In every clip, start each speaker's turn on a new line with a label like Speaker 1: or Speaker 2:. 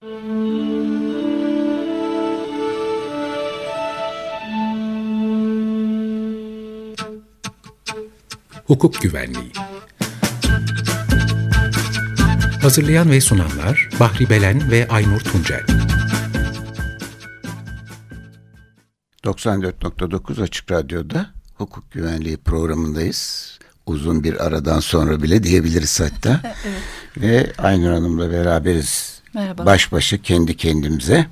Speaker 1: Hukuk Güvenliği Hazırlayan ve sunanlar Bahri Belen ve Aynur Tuncel
Speaker 2: 94.9 Açık Radyo'da hukuk güvenliği programındayız. Uzun bir aradan sonra bile diyebiliriz hatta. evet. Ve Aynur Hanım'la beraberiz. Merhaba. Baş başa kendi kendimize.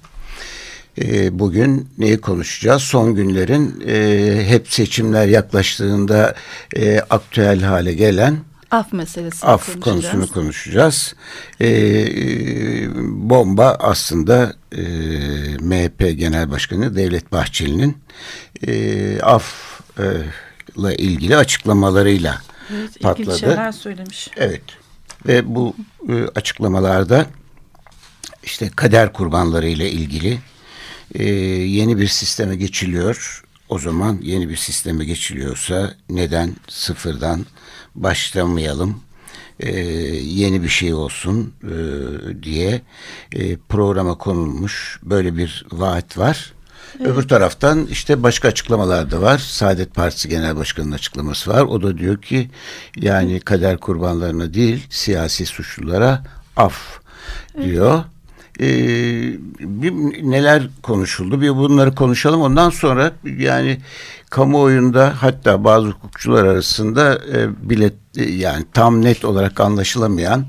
Speaker 2: Ee, bugün neyi konuşacağız? Son günlerin e, hep seçimler yaklaştığında e, aktüel hale gelen
Speaker 3: Af meselesi.
Speaker 2: Af konusunu konuşacağız. Ee, bomba aslında e, MHP Genel Başkanı Devlet Bahçeli'nin e, afla e, ilgili açıklamalarıyla evet, patladı.
Speaker 3: şeyler söylemiş.
Speaker 2: Evet. Ve bu e, açıklamalarda işte kader kurbanları ile ilgili e, yeni bir sisteme geçiliyor. O zaman yeni bir sisteme geçiliyorsa neden sıfırdan başlamayalım e, yeni bir şey olsun e, diye e, programa konulmuş böyle bir vaat var. Evet. Öbür taraftan işte başka açıklamalar da var. Saadet Partisi Genel Başkanı'nın açıklaması var. O da diyor ki yani kader kurbanlarına değil siyasi suçlulara af diyor. Evet e, bir neler konuşuldu bir bunları konuşalım ondan sonra yani kamuoyunda hatta bazı hukukçular arasında e, bile e, yani tam net olarak anlaşılamayan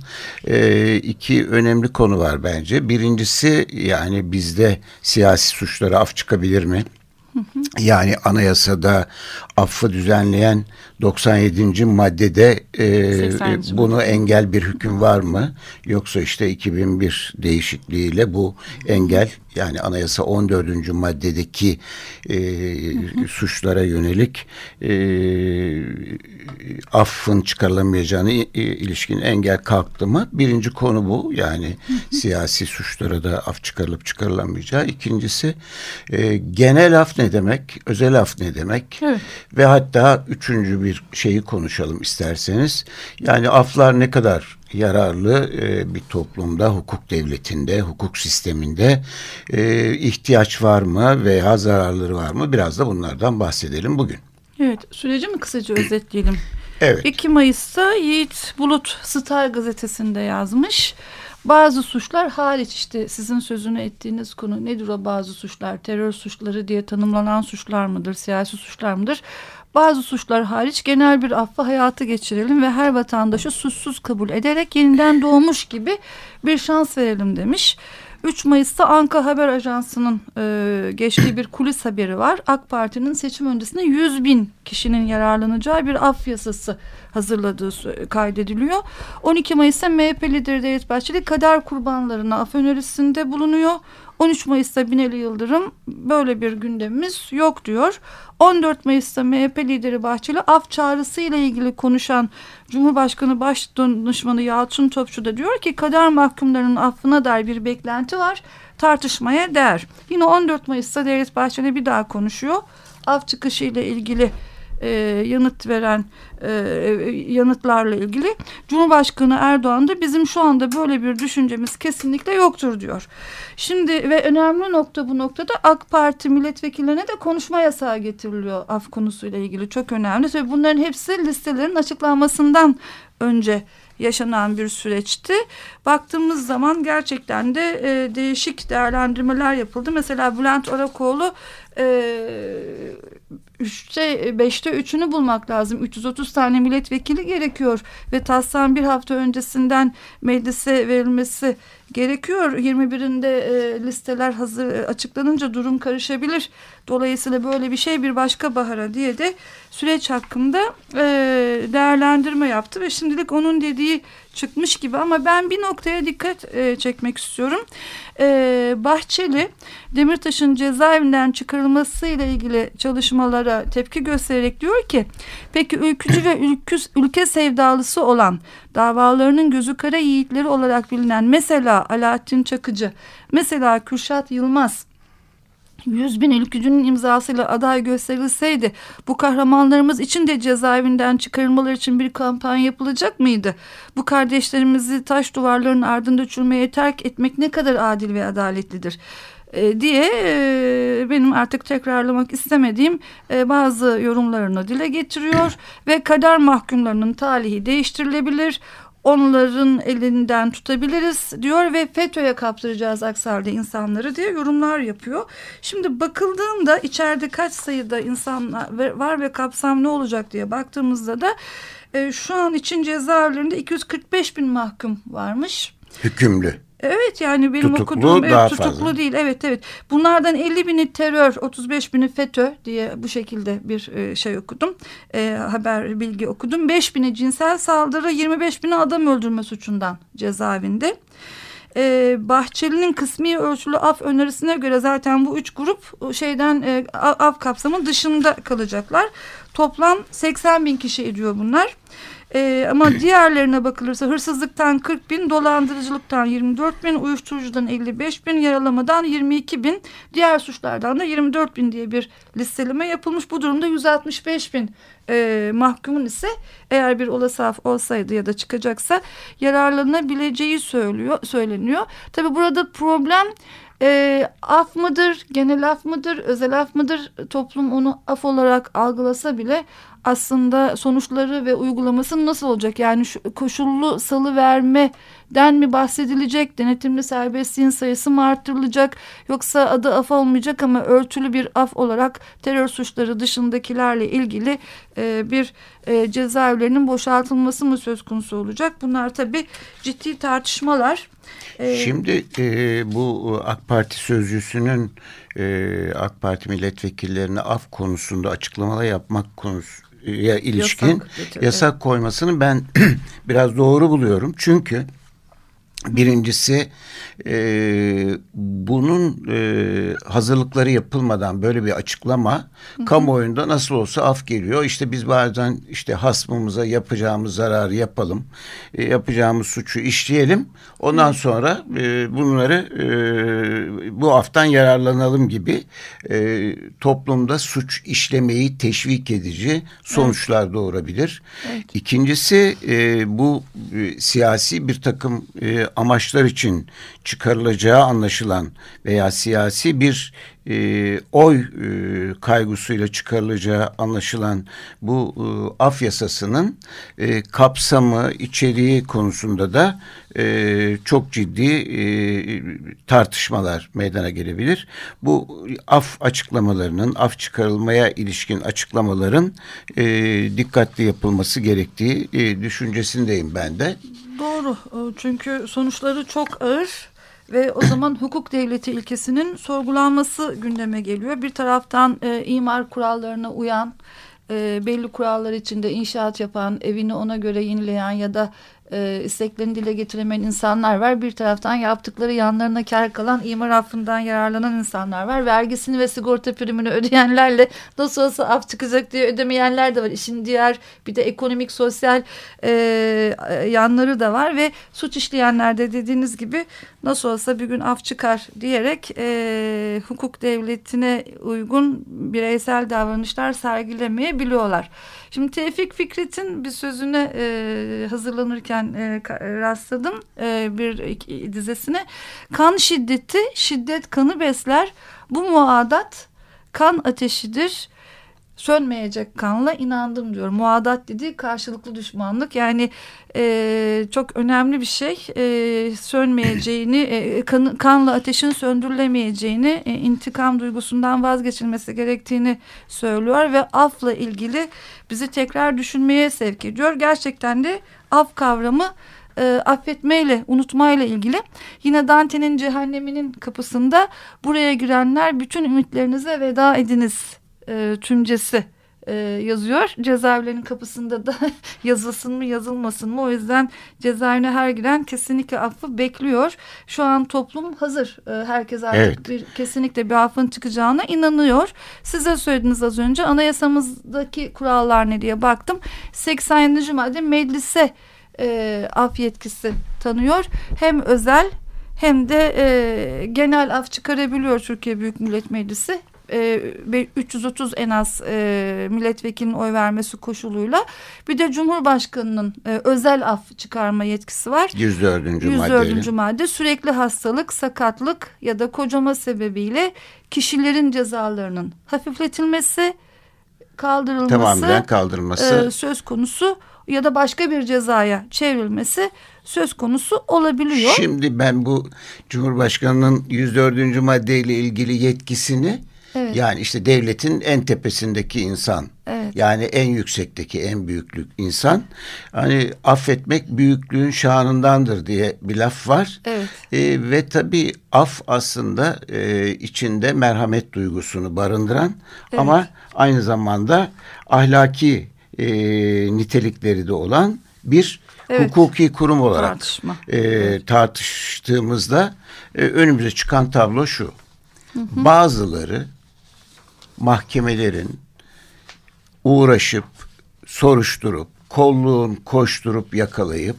Speaker 2: e, iki önemli konu var bence. Birincisi yani bizde siyasi suçlara af çıkabilir mi? Yani anayasada affı düzenleyen 97. maddede e, bunu engel bir hüküm var mı? Yoksa işte 2001 değişikliğiyle bu engel yani anayasa 14. maddedeki e, suçlara yönelik e, affın çıkarılamayacağını e, ilişkin engel kalktı mı? Birinci konu bu. Yani siyasi suçlara da af çıkarılıp çıkarılamayacağı. İkincisi e, genel af ne demek? Özel af ne demek? Evet. Ve hatta üçüncü bir şeyi konuşalım isterseniz. Yani aflar ne kadar yararlı e, bir toplumda, hukuk devletinde, hukuk sisteminde e, ihtiyaç var mı veya zararları var mı? Biraz da bunlardan bahsedelim bugün.
Speaker 3: Evet, süreci mi kısaca özetleyelim? Evet. 2 Mayıs'ta Yiğit Bulut Star gazetesinde yazmış. Bazı suçlar hariç işte sizin sözünü ettiğiniz konu nedir o bazı suçlar? Terör suçları diye tanımlanan suçlar mıdır? Siyasi suçlar mıdır? Bazı suçlar hariç genel bir affı hayatı geçirelim ve her vatandaşı suçsuz kabul ederek yeniden doğmuş gibi bir şans verelim demiş. 3 Mayıs'ta Anka Haber Ajansı'nın e, geçtiği bir kulis haberi var. AK Parti'nin seçim öncesinde 100 bin kişinin yararlanacağı bir af yasası hazırladığı kaydediliyor. 12 Mayıs'ta MHP lideri Devlet Bahçeli kader kurbanlarına af önerisinde bulunuyor. 13 Mayıs'ta Binali Yıldırım böyle bir gündemimiz yok diyor. 14 Mayıs'ta MHP lideri Bahçeli af çağrısı ile ilgili konuşan Cumhurbaşkanı Başdanışmanı Yalçın Topçu da diyor ki kader mahkumlarının affına dair bir beklenti var tartışmaya değer. Yine 14 Mayıs'ta Devlet Bahçeli bir daha konuşuyor. Af çıkışı ile ilgili e, yanıt veren e, yanıtlarla ilgili Cumhurbaşkanı Erdoğan da bizim şu anda böyle bir düşüncemiz kesinlikle yoktur diyor. Şimdi ve önemli nokta bu noktada AK Parti milletvekillerine de konuşma yasağı getiriliyor af konusuyla ilgili çok önemli ve bunların hepsi listelerin açıklanmasından önce yaşanan bir süreçti. Baktığımız zaman gerçekten de e, değişik değerlendirmeler yapıldı. Mesela Bülent Orakoğlu e, üçte, beşte üçünü bulmak lazım. 330 tane milletvekili gerekiyor ve taslağın bir hafta öncesinden meclise verilmesi gerekiyor. 21'inde e, listeler hazır e, açıklanınca durum karışabilir. Dolayısıyla böyle bir şey bir başka bahara diye de süreç hakkında e, değerlendirme yaptı ve şimdilik onun dediği çıkmış gibi ama ben bir noktaya dikkat e, çekmek istiyorum. E, Bahçeli Demirtaş'ın cezaevinden çıkarılması ile ilgili çalışmalara tepki göstererek diyor ki peki ülkücü ve ülküs, ülke sevdalısı olan davalarının gözü kara yiğitleri olarak bilinen mesela Alaaddin Çakıcı mesela Kürşat Yılmaz 100 bin ülkücünün imzasıyla aday gösterilseydi bu kahramanlarımız için de cezaevinden çıkarılmaları için bir kampanya yapılacak mıydı? Bu kardeşlerimizi taş duvarların ardında çürümeye terk etmek ne kadar adil ve adaletlidir? E, diye e, benim artık tekrarlamak istemediğim e, bazı yorumlarını dile getiriyor ve kader mahkumlarının talihi değiştirilebilir onların elinden tutabiliriz diyor ve FETÖ'ye kaptıracağız Aksal'de insanları diye yorumlar yapıyor. Şimdi bakıldığında içeride kaç sayıda insan var ve kapsam ne olacak diye baktığımızda da e, şu an için cezaevlerinde 245 bin mahkum varmış.
Speaker 2: Hükümlü.
Speaker 3: Evet yani benim tutuklu okuduğum evet, daha tutuklu fazla. değil. Evet evet. Bunlardan 50 bini terör, 35 bini FETÖ diye bu şekilde bir e, şey okudum. E, haber bilgi okudum. 5 bini cinsel saldırı, 25 bini adam öldürme suçundan cezaevinde. E, Bahçeli'nin kısmi ölçülü af önerisine göre zaten bu üç grup şeyden e, af kapsamı dışında kalacaklar. Toplam 80 bin kişi ediyor bunlar. E, ama diğerlerine bakılırsa hırsızlıktan 40 bin, dolandırıcılıktan 24 bin, uyuşturucudan 55 bin, yaralamadan 22 bin, diğer suçlardan da 24 bin diye bir listeleme yapılmış. Bu durumda 165 bin e, mahkumun ise eğer bir olası af olsaydı ya da çıkacaksa yararlanabileceği söylüyor, söyleniyor. Tabi burada problem e, af mıdır, genel af mıdır, özel af mıdır toplum onu af olarak algılasa bile aslında sonuçları ve uygulaması nasıl olacak? Yani şu, koşullu salı vermeden mi bahsedilecek? Denetimli serbestliğin sayısı mı arttırılacak? Yoksa adı af olmayacak ama örtülü bir af olarak terör suçları dışındakilerle ilgili e, bir e, cezaevlerinin boşaltılması mı söz konusu olacak? Bunlar tabii ciddi tartışmalar.
Speaker 2: E, Şimdi e, bu AK Parti sözcüsünün e, AK Parti milletvekillerine af konusunda açıklamalar yapmak konusu ya ilişkin yasak, yasak koymasını ben biraz doğru buluyorum. Çünkü Birincisi e, bunun e, hazırlıkları yapılmadan böyle bir açıklama hı hı. kamuoyunda nasıl olsa af geliyor. İşte biz bazen işte hasmımıza yapacağımız zararı yapalım, e, yapacağımız suçu işleyelim. Ondan hı. sonra e, bunları e, bu aftan yararlanalım gibi e, toplumda suç işlemeyi teşvik edici sonuçlar evet. doğurabilir. Evet. İkincisi e, bu e, siyasi bir takım e, amaçlar için çıkarılacağı anlaşılan veya siyasi bir e, oy e, kaygısıyla çıkarılacağı anlaşılan bu e, af yasasının e, kapsamı, içeriği konusunda da e, çok ciddi e, tartışmalar meydana gelebilir. Bu af açıklamalarının, af çıkarılmaya ilişkin açıklamaların e, dikkatli yapılması gerektiği e, düşüncesindeyim ben de.
Speaker 3: Doğru çünkü sonuçları çok ağır ve o zaman hukuk devleti ilkesinin sorgulanması gündeme geliyor. Bir taraftan e, imar kurallarına uyan, e, belli kurallar içinde inşaat yapan, evini ona göre yenileyen ya da e, isteklerini dile getiremeyen insanlar var. Bir taraftan yaptıkları yanlarına kar kalan imar affından yararlanan insanlar var. Vergisini ve sigorta primini ödeyenlerle nasıl olsa af çıkacak diye ödemeyenler de var. İşin diğer bir de ekonomik sosyal e, yanları da var ve suç işleyenler de dediğiniz gibi nasıl olsa bir gün af çıkar diyerek e, hukuk devletine uygun bireysel davranışlar sergilemeyebiliyorlar. Şimdi Tevfik Fikret'in bir sözüne e, hazırlanırken e, rastladım e, bir dizesine. Kan şiddeti, şiddet kanı besler. Bu muadat kan ateşidir sönmeyecek kanla inandım diyor. Muadat dediği karşılıklı düşmanlık yani e, çok önemli bir şey. E, sönmeyeceğini, e, kan, kanla ateşin söndürülemeyeceğini, e, intikam duygusundan vazgeçilmesi gerektiğini söylüyor ve afla ilgili bizi tekrar düşünmeye sevk ediyor. Gerçekten de af kavramı e, affetmeyle, unutmayla ilgili. Yine Dante'nin cehenneminin kapısında buraya girenler bütün ümitlerinize veda ediniz e, tümcesi e, yazıyor. Cezaevlerinin kapısında da yazılsın mı yazılmasın mı o yüzden cezaevine her giren kesinlikle affı bekliyor. Şu an toplum hazır. E, herkes artık evet. bir, kesinlikle bir affın çıkacağına inanıyor. Size söylediniz az önce anayasamızdaki kurallar ne diye baktım. 87. madde meclise e, af yetkisi tanıyor. Hem özel hem de e, genel af çıkarabiliyor Türkiye Büyük Millet Meclisi. 330 e, en az e, milletvekilinin oy vermesi koşuluyla bir de Cumhurbaşkanı'nın e, özel af çıkarma yetkisi var.
Speaker 2: 104.
Speaker 3: 104. madde sürekli hastalık, sakatlık ya da kocama sebebiyle kişilerin cezalarının hafifletilmesi, kaldırılması,
Speaker 2: tamamen kaldırılması
Speaker 3: söz konusu ya da başka bir cezaya çevrilmesi söz konusu olabiliyor.
Speaker 2: Şimdi ben bu Cumhurbaşkanı'nın 104. maddeyle ilgili yetkisini Evet. Yani işte devletin en tepesindeki insan. Evet. Yani en yüksekteki en büyüklük insan. Hani affetmek büyüklüğün şanındandır diye bir laf var. Evet. E, ve tabii af aslında e, içinde merhamet duygusunu barındıran evet. ama aynı zamanda ahlaki e, nitelikleri de olan bir evet. hukuki kurum olarak Tartışma. e, evet. tartıştığımızda e, önümüze çıkan tablo şu. Hı hı. Bazıları mahkemelerin uğraşıp soruşturup kolluğun koşturup yakalayıp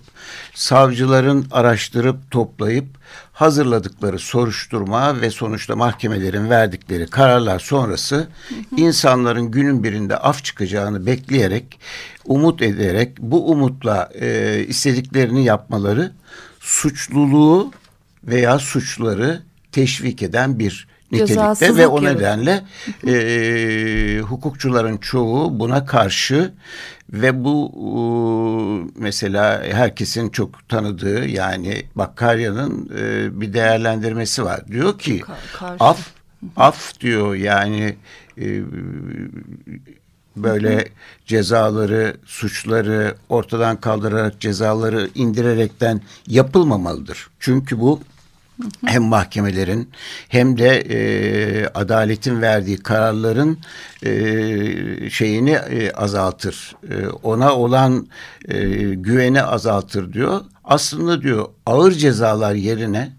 Speaker 2: savcıların araştırıp toplayıp hazırladıkları soruşturma ve sonuçta mahkemelerin verdikleri kararlar sonrası hı hı. insanların günün birinde af çıkacağını bekleyerek umut ederek bu umutla e, istediklerini yapmaları suçluluğu veya suçları teşvik eden bir nitelikte ve o nedenle e, hukukçuların çoğu buna karşı ve bu e, mesela herkesin çok tanıdığı yani Bakkarya'nın e, bir değerlendirmesi var. Diyor ki Karşı. af af diyor yani e, böyle cezaları, suçları ortadan kaldırarak cezaları indirerekten yapılmamalıdır. Çünkü bu hem mahkemelerin hem de e, adaletin verdiği kararların e, şeyini e, azaltır. E, ona olan e, güveni azaltır diyor. Aslında diyor ağır cezalar yerine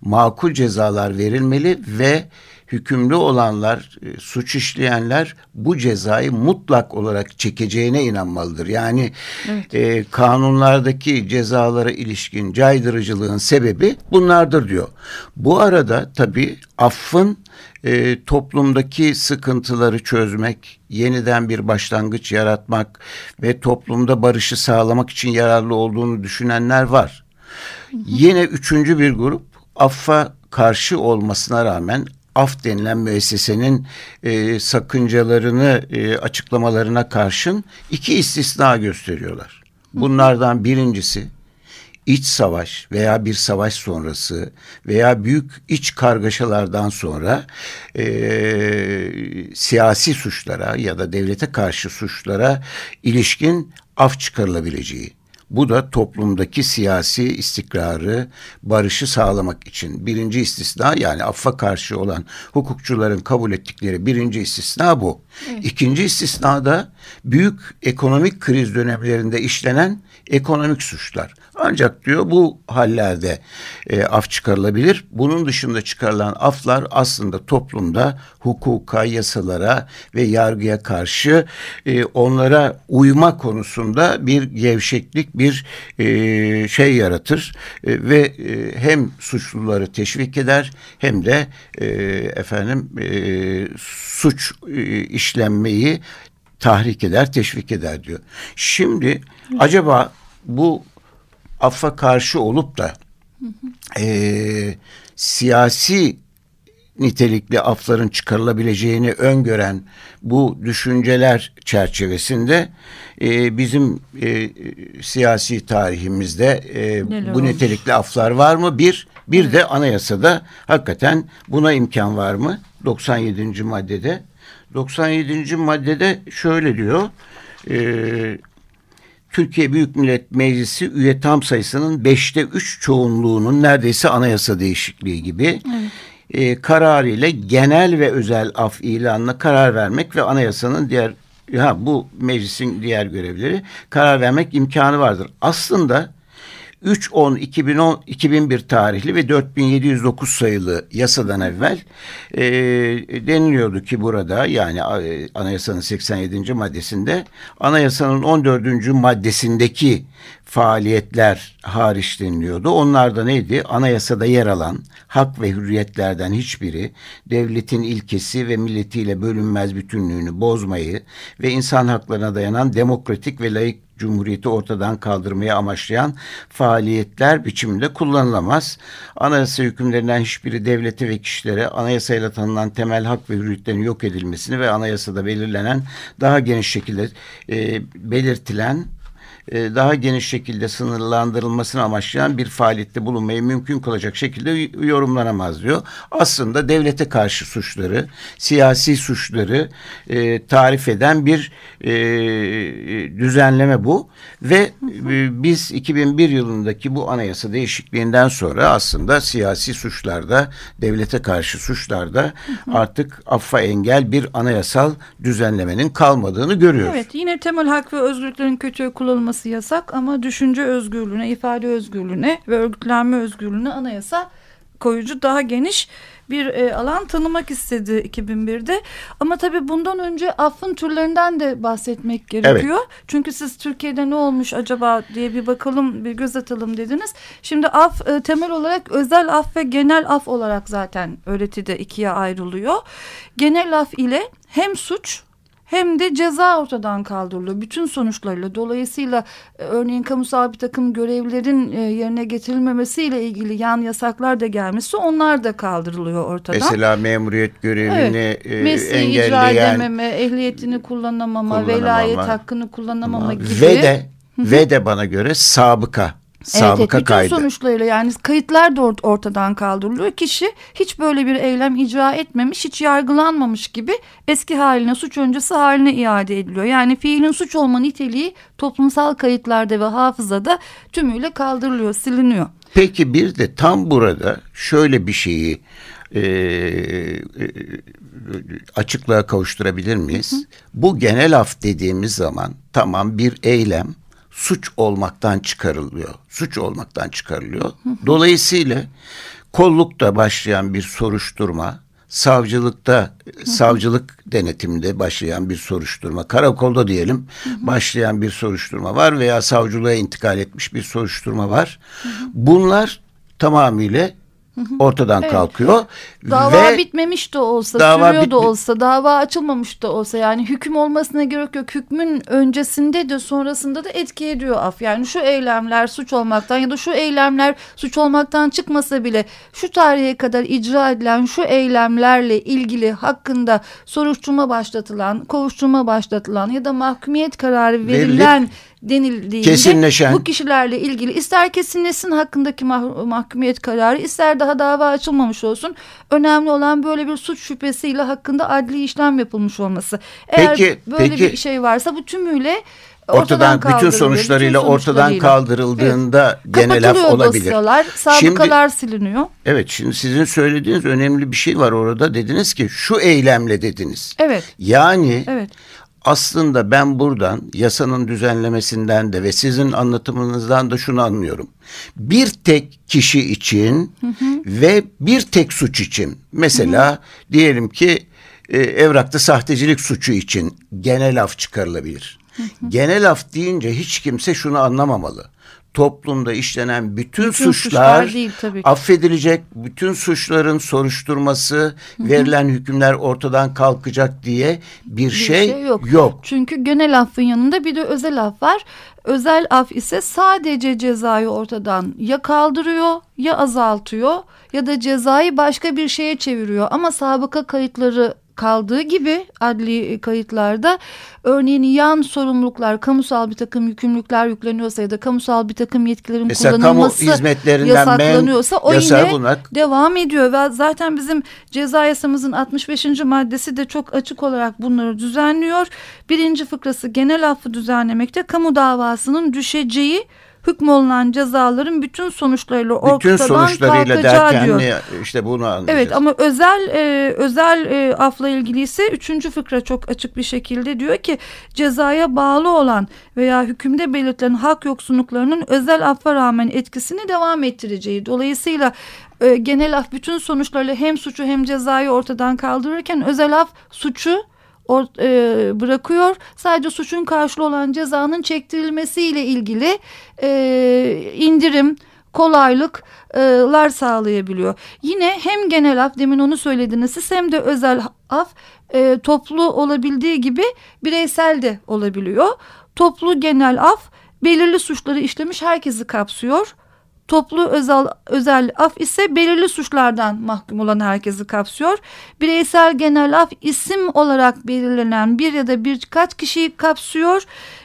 Speaker 2: makul cezalar verilmeli ve hükümlü olanlar, e, suç işleyenler bu cezayı mutlak olarak çekeceğine inanmalıdır. Yani evet. e, kanunlardaki cezalara ilişkin caydırıcılığın sebebi bunlardır diyor. Bu arada tabii affın e, toplumdaki sıkıntıları çözmek, yeniden bir başlangıç yaratmak ve toplumda barışı sağlamak için yararlı olduğunu düşünenler var. Yine üçüncü bir grup affa karşı olmasına rağmen af denilen müessesenin e, sakıncalarını e, açıklamalarına karşın iki istisna gösteriyorlar. Bunlardan birincisi iç savaş veya bir savaş sonrası veya büyük iç kargaşalardan sonra e, siyasi suçlara ya da devlete karşı suçlara ilişkin af çıkarılabileceği. Bu da toplumdaki siyasi istikrarı, barışı sağlamak için birinci istisna yani affa karşı olan hukukçuların kabul ettikleri birinci istisna bu. Evet. İkinci istisna da büyük ekonomik kriz dönemlerinde işlenen ekonomik suçlar. Ancak diyor bu hallerde e, af çıkarılabilir. Bunun dışında çıkarılan aflar aslında toplumda hukuka, yasalara ve yargıya karşı e, onlara uyma konusunda bir gevşeklik, bir e, şey yaratır e, ve e, hem suçluları teşvik eder hem de e, efendim e, suç e, işlenmeyi tahrik eder, teşvik eder diyor. Şimdi acaba bu affa karşı olup da e, siyasi nitelikli afların çıkarılabileceğini öngören bu düşünceler çerçevesinde e, bizim e, siyasi tarihimizde e, bu nitelikli aflar var mı? Bir, bir evet. de anayasada hakikaten buna imkan var mı? 97. maddede. 97. maddede şöyle diyor. E, Türkiye Büyük Millet Meclisi üye tam sayısının beşte üç çoğunluğunun neredeyse anayasa değişikliği gibi evet. e, kararı ile genel ve özel af ilanına karar vermek ve anayasanın diğer ha bu meclisin diğer görevleri karar vermek imkanı vardır. Aslında 3-10-2001 tarihli ve 4709 sayılı yasadan evvel e, deniliyordu ki burada yani e, anayasanın 87. maddesinde anayasanın 14. maddesindeki faaliyetler hariç deniliyordu. Onlar da neydi? Anayasada yer alan hak ve hürriyetlerden hiçbiri devletin ilkesi ve milletiyle bölünmez bütünlüğünü bozmayı ve insan haklarına dayanan demokratik ve layık Cumhuriyeti ortadan kaldırmaya amaçlayan faaliyetler biçiminde kullanılamaz. Anayasa hükümlerinden hiçbiri devlete ve kişilere anayasayla tanınan temel hak ve hürriyetlerin yok edilmesini ve anayasada belirlenen daha geniş şekilde e, belirtilen e, daha geniş şekilde sınırlandırılmasını amaçlayan bir faaliyette bulunmayı mümkün kılacak şekilde yorumlanamaz diyor. Aslında devlete karşı suçları, siyasi suçları e, tarif eden bir e, düzenleme bu ve e, biz 2001 yılındaki bu anayasa değişikliğinden sonra aslında siyasi suçlarda, devlete karşı suçlarda artık affa engel bir anayasal düzenlemenin kalmadığını görüyoruz.
Speaker 3: Evet, yine temel hak ve özgürlüklerin kötüye kullanılması olması yasak ama düşünce özgürlüğüne, ifade özgürlüğüne ve örgütlenme özgürlüğüne anayasa koyucu daha geniş bir e, alan tanımak istedi 2001'de. Ama tabii bundan önce affın türlerinden de bahsetmek gerekiyor. Evet. Çünkü siz Türkiye'de ne olmuş acaba diye bir bakalım, bir göz atalım dediniz. Şimdi af e, temel olarak özel af ve genel af olarak zaten öğretide ikiye ayrılıyor. Genel af ile hem suç hem de ceza ortadan kaldırılıyor. Bütün sonuçlarıyla dolayısıyla e, örneğin kamusal bir takım görevlerin e, yerine getirilmemesiyle ilgili yan yasaklar da gelmesi onlar da kaldırılıyor ortadan.
Speaker 2: Mesela memuriyet görevini evet.
Speaker 3: e, Mesleği engelleyen. icra edememe, ehliyetini kullanamama, kullanamama, velayet hakkını kullanamama gibi.
Speaker 2: Ve de, ve de bana göre sabıka sabıka evet, kaydı.
Speaker 3: sonuçlarıyla yani kayıtlar da ortadan kaldırılıyor. Kişi hiç böyle bir eylem icra etmemiş, hiç yargılanmamış gibi eski haline, suç öncesi haline iade ediliyor. Yani fiilin suç olma niteliği toplumsal kayıtlarda ve hafızada tümüyle kaldırılıyor, siliniyor.
Speaker 2: Peki bir de tam burada şöyle bir şeyi e, e, açıklığa kavuşturabilir miyiz? Hı. Bu genel af dediğimiz zaman tamam bir eylem suç olmaktan çıkarılıyor. Suç olmaktan çıkarılıyor. Dolayısıyla kollukta başlayan bir soruşturma, savcılıkta, savcılık denetiminde başlayan bir soruşturma, karakolda diyelim başlayan bir soruşturma var veya savcılığa intikal etmiş bir soruşturma var. Bunlar tamamıyla ortadan evet. kalkıyor.
Speaker 3: Dava Ve bitmemiş de olsa, dava sürüyor da olsa, dava açılmamış da olsa yani hüküm olmasına gerek yok. Hükmün öncesinde de sonrasında da etki ediyor af. Yani şu eylemler suç olmaktan ya da şu eylemler suç olmaktan çıkmasa bile şu tarihe kadar icra edilen şu eylemlerle ilgili hakkında soruşturma başlatılan, kovuşturma başlatılan ya da mahkumiyet kararı verilen Verilip denildiğinde Kesinleşen. bu kişilerle ilgili ister kesinleşsin hakkındaki mah mahkumiyet kararı ister daha dava açılmamış olsun. Önemli olan böyle bir suç şüphesiyle hakkında adli işlem yapılmış olması. Eğer peki, böyle peki, bir şey varsa bu tümüyle
Speaker 2: ortadan, ortadan bütün sonuçlarıyla bütün ortadan kaldırıldığında evet. genel af olabilir.
Speaker 3: dosyalar, sabıkalar şimdi, siliniyor.
Speaker 2: Evet şimdi sizin söylediğiniz önemli bir şey var orada. Dediniz ki şu eylemle dediniz.
Speaker 3: Evet.
Speaker 2: Yani evet aslında ben buradan yasanın düzenlemesinden de ve sizin anlatımınızdan da şunu anlıyorum. Bir tek kişi için hı hı. ve bir tek suç için mesela hı hı. diyelim ki e, evrakta sahtecilik suçu için genel af çıkarılabilir. Hı hı. Genel af deyince hiç kimse şunu anlamamalı toplumda işlenen bütün, bütün suçlar, suçlar değil, tabii ki. affedilecek, bütün suçların soruşturması, Hı-hı. verilen hükümler ortadan kalkacak diye bir, bir şey, şey yok. yok.
Speaker 3: Çünkü genel affın yanında bir de özel af var. Özel af ise sadece cezayı ortadan ya kaldırıyor ya azaltıyor ya da cezayı başka bir şeye çeviriyor ama sabıka kayıtları kaldığı gibi adli kayıtlarda örneğin yan sorumluluklar, kamusal bir takım yükümlülükler yükleniyorsa ya da kamusal bir takım yetkilerin Mesela kullanılması kamu hizmetlerinden yasaklanıyorsa o yine bunlar. devam ediyor ve zaten bizim ceza yasamızın 65. maddesi de çok açık olarak bunları düzenliyor. Birinci fıkrası genel affı düzenlemekte kamu davasının düşeceği hükmolunan cezaların bütün sonuçlarıyla ortadan bütün sonuçlarıyla derken diyor.
Speaker 2: İşte bunu anlayacağız.
Speaker 3: Evet ama özel e, özel e, afla ilgili ise üçüncü fıkra çok açık bir şekilde diyor ki cezaya bağlı olan veya hükümde belirtilen hak yoksunluklarının özel affa rağmen etkisini devam ettireceği. Dolayısıyla e, genel af bütün sonuçlarıyla hem suçu hem cezayı ortadan kaldırırken özel af suçu or, e, bırakıyor. Sadece suçun karşılığı olan cezanın çektirilmesiyle ilgili e, indirim, kolaylıklar sağlayabiliyor. Yine hem genel af demin onu söylediniz siz hem de özel af e, toplu olabildiği gibi bireysel de olabiliyor. Toplu genel af belirli suçları işlemiş herkesi kapsıyor Toplu özel, özel af ise belirli suçlardan mahkum olan herkesi kapsıyor. Bireysel genel af isim olarak belirlenen bir ya da birkaç kişiyi kapsıyor.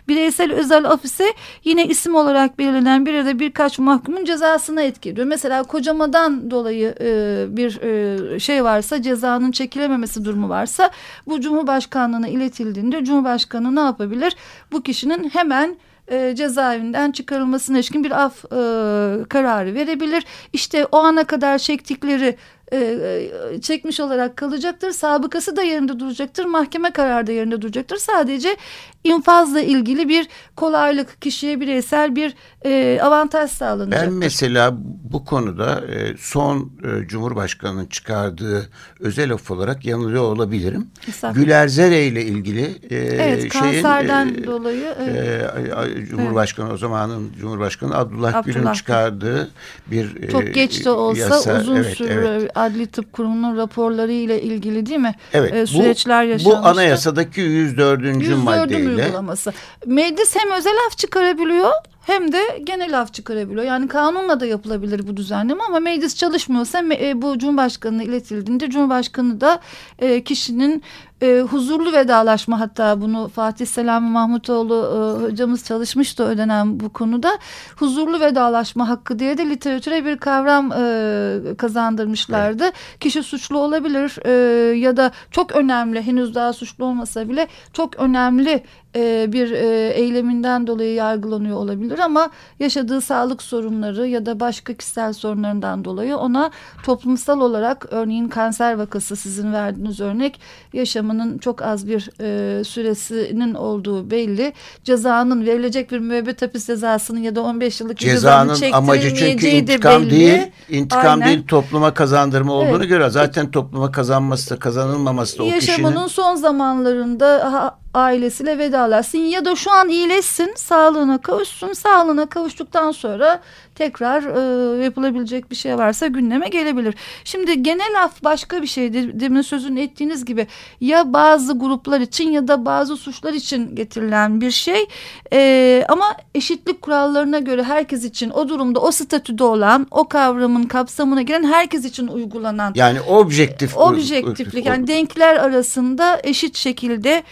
Speaker 3: Bireysel özel af ise yine isim olarak belirlenen bir ya da birkaç mahkumun cezasına etki ediyor. Mesela kocamadan dolayı e, bir e, şey varsa cezanın çekilememesi durumu varsa bu Cumhurbaşkanlığına iletildiğinde Cumhurbaşkanı ne yapabilir? Bu kişinin hemen e, cezaevinden çıkarılmasına ilişkin bir af e, kararı verebilir. İşte o ana kadar çektikleri e, e, çekmiş olarak kalacaktır. Sabıkası da yerinde duracaktır. Mahkeme kararı da yerinde duracaktır. Sadece infazla ilgili bir kolaylık kişiye bireysel bir e, avantaj sağlanacaktır.
Speaker 2: Ben mesela bu konuda son Cumhurbaşkanı'nın çıkardığı özel af olarak yanılıyor olabilirim. Güler Zere ile ilgili
Speaker 3: e, evet, şeyin, kanserden e, dolayı
Speaker 2: e, Cumhurbaşkanı evet. o zamanın Cumhurbaşkanı Abdullah, Abdullah Gül'ün çıkardığı bir
Speaker 3: çok geç de olsa yasa, uzun evet, süre evet. Adli Tıp Kurumu'nun raporları ile ilgili değil mi?
Speaker 2: Evet. E, süreçler bu, yaşanmıştı. Bu anayasadaki 104. 104. maddeyle
Speaker 3: uygulaması. Meclis hem özel af çıkarabiliyor hem de genel af çıkarabiliyor. Yani kanunla da yapılabilir bu düzenleme ama meclis çalışmıyorsa e, bu Cumhurbaşkanı'na iletildiğinde Cumhurbaşkanı da e, kişinin e, huzurlu vedalaşma hatta bunu Fatih Selami Mahmutoğlu e, hocamız çalışmıştı o dönem bu konuda. Huzurlu vedalaşma hakkı diye de literatüre bir kavram e, kazandırmışlardı. Evet. Kişi suçlu olabilir e, ya da çok önemli henüz daha suçlu olmasa bile çok önemli e, bir e, eyleminden dolayı yargılanıyor olabilir ama yaşadığı sağlık sorunları ya da başka kişisel sorunlarından dolayı ona toplumsal olarak örneğin kanser vakası sizin verdiğiniz örnek yaşamının çok az bir e, süresinin olduğu belli. Cezanın verilecek bir müebbet hapis cezasının ya da 15 yıllık
Speaker 2: cezanın, cezanın amacı çünkü intikam de belli. değil, intikam Aynen. değil topluma kazandırma olduğunu evet. göre zaten topluma kazanması da kazanılmaması da o
Speaker 3: Yaşamının kişinin. Yaşamının son zamanlarında ailesiyle vedalaşsın ya da şu an iyileşsin, sağlığına kavuşsun. Sağlığına kavuştuktan sonra tekrar e, yapılabilecek bir şey varsa gündeme gelebilir. Şimdi genel af başka bir şeydir. Demin sözünü ettiğiniz gibi ya bazı gruplar için ya da bazı suçlar için getirilen bir şey. E, ama eşitlik kurallarına göre herkes için o durumda o statüde olan o kavramın kapsamına giren herkes için uygulanan.
Speaker 2: Yani objektif.
Speaker 3: Objektiflik yani denkler arasında eşit şekilde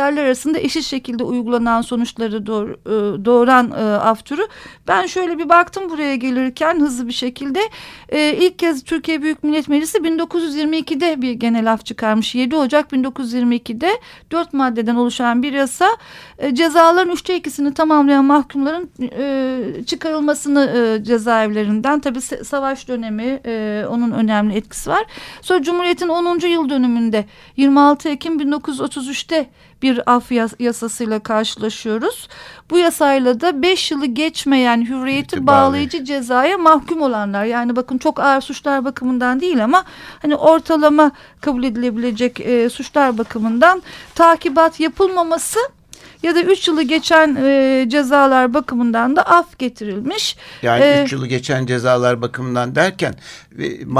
Speaker 3: benzerler arasında eşit şekilde uygulanan sonuçları doğur, e, doğuran e, af türü. Ben şöyle bir baktım buraya gelirken hızlı bir şekilde e, ilk kez Türkiye Büyük Millet Meclisi 1922'de bir genel af çıkarmış. 7 Ocak 1922'de dört maddeden oluşan bir yasa e, cezaların üçte ikisini tamamlayan mahkumların e, çıkarılmasını e, cezaevlerinden tabi savaş dönemi e, onun önemli etkisi var. Sonra Cumhuriyet'in 10. yıl dönümünde 26 Ekim 1933'te bir af yasasıyla karşılaşıyoruz. Bu yasayla da 5 yılı geçmeyen hürriyeti bağlayıcı cezaya mahkum olanlar yani bakın çok ağır suçlar bakımından değil ama hani ortalama kabul edilebilecek e, suçlar bakımından takibat yapılmaması ya da 3 yılı geçen e, cezalar bakımından da af getirilmiş.
Speaker 2: Yani 3 e, yılı geçen cezalar bakımından derken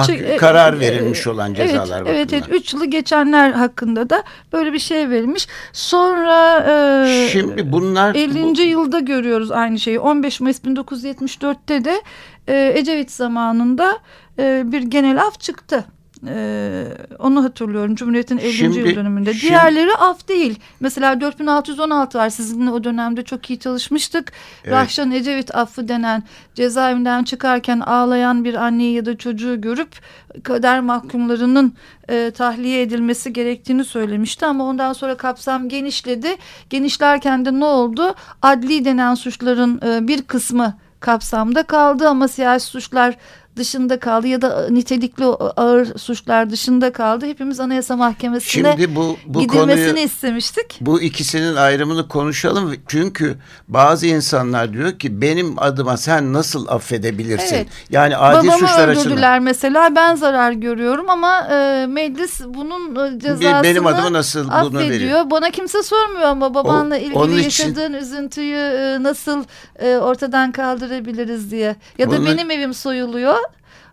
Speaker 2: e, karar e, verilmiş olan cezalar evet, bakımından.
Speaker 3: Evet, evet 3 yılı geçenler hakkında da böyle bir şey verilmiş. Sonra e, Şimdi bunlar 50. Bu... yılda görüyoruz aynı şeyi. 15 Mayıs 1974'te de e, Ecevit zamanında e, bir genel af çıktı. Ee, onu hatırlıyorum Cumhuriyet'in 50. Şimdi, yıl dönümünde. Şimdi, Diğerleri af değil. Mesela 4616 var. Sizinle o dönemde çok iyi çalışmıştık. Evet. Rahşan Ecevit affı denen cezaevinden çıkarken ağlayan bir anneyi ya da çocuğu görüp kader mahkumlarının e, tahliye edilmesi gerektiğini söylemişti. Ama ondan sonra kapsam genişledi. Genişlerken de ne oldu? Adli denen suçların e, bir kısmı
Speaker 4: kapsamda kaldı ama siyasi suçlar dışında kaldı ya da nitelikli ağır suçlar dışında kaldı. Hepimiz Anayasa Mahkemesi'ne Şimdi bu, bu gidilmesini konuyu, istemiştik.
Speaker 2: Bu ikisinin ayrımını konuşalım. Çünkü bazı insanlar diyor ki benim adıma sen nasıl affedebilirsin? Evet. Yani adi
Speaker 4: Babamı
Speaker 2: suçlar
Speaker 4: öldürdüler açısından. mesela ben zarar görüyorum ama e, meclis bunun e, cezasını benim adıma nasıl affediyor. bunu veriyor? Bana kimse sormuyor ama babanla o, ilgili yaşadığın için, üzüntüyü e, nasıl e, ortadan kaldırabiliriz diye. Ya da bunu, benim evim soyuluyor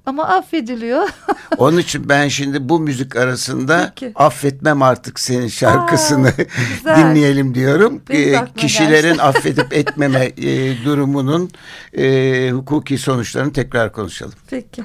Speaker 4: ama affediliyor.
Speaker 2: Onun için ben şimdi bu müzik arasında Peki. affetmem artık senin şarkısını Aa, dinleyelim diyorum. Ee, kişilerin affedip etmeme e, durumunun e, hukuki sonuçlarını tekrar konuşalım.
Speaker 4: Peki.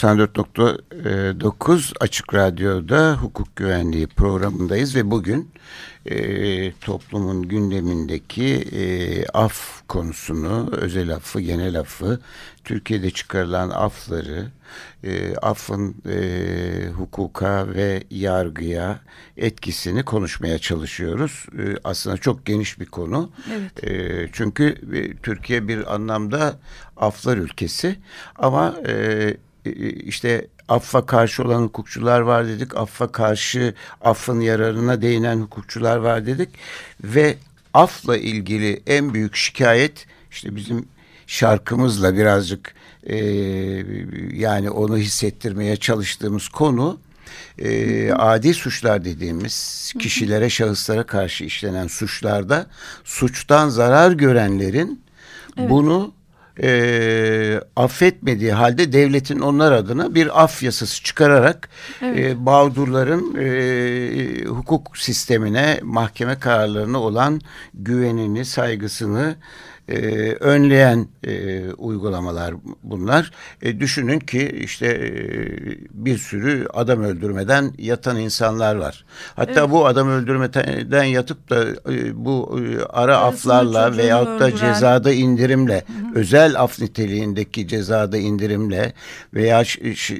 Speaker 2: 94.9 Açık Radyo'da hukuk güvenliği programındayız ve bugün e, toplumun gündemindeki e, af konusunu, özel affı, genel affı, Türkiye'de çıkarılan afları, e, affın e, hukuka ve yargıya etkisini konuşmaya çalışıyoruz. E, aslında çok geniş bir konu. Evet. E, çünkü e, Türkiye bir anlamda aflar ülkesi ama e, işte affa karşı olan hukukçular var dedik. Affa karşı affın yararına değinen hukukçular var dedik. Ve afla ilgili en büyük şikayet işte bizim şarkımızla birazcık e, yani onu hissettirmeye çalıştığımız konu e, adi suçlar dediğimiz kişilere şahıslara karşı işlenen suçlarda suçtan zarar görenlerin evet. bunu e, affetmediği halde devletin onlar adına bir af yasası çıkararak evet. e, mağdurların e, hukuk sistemine, mahkeme kararlarına olan güvenini, saygısını e, önleyen e, uygulamalar bunlar. E, düşünün ki işte e, bir sürü adam öldürmeden yatan insanlar var. Hatta evet. bu adam öldürmeden yatıp da e, bu e, ara Arasını aflarla veyahut da cezada indirimle, hı hı. özel af niteliğindeki cezada indirimle veya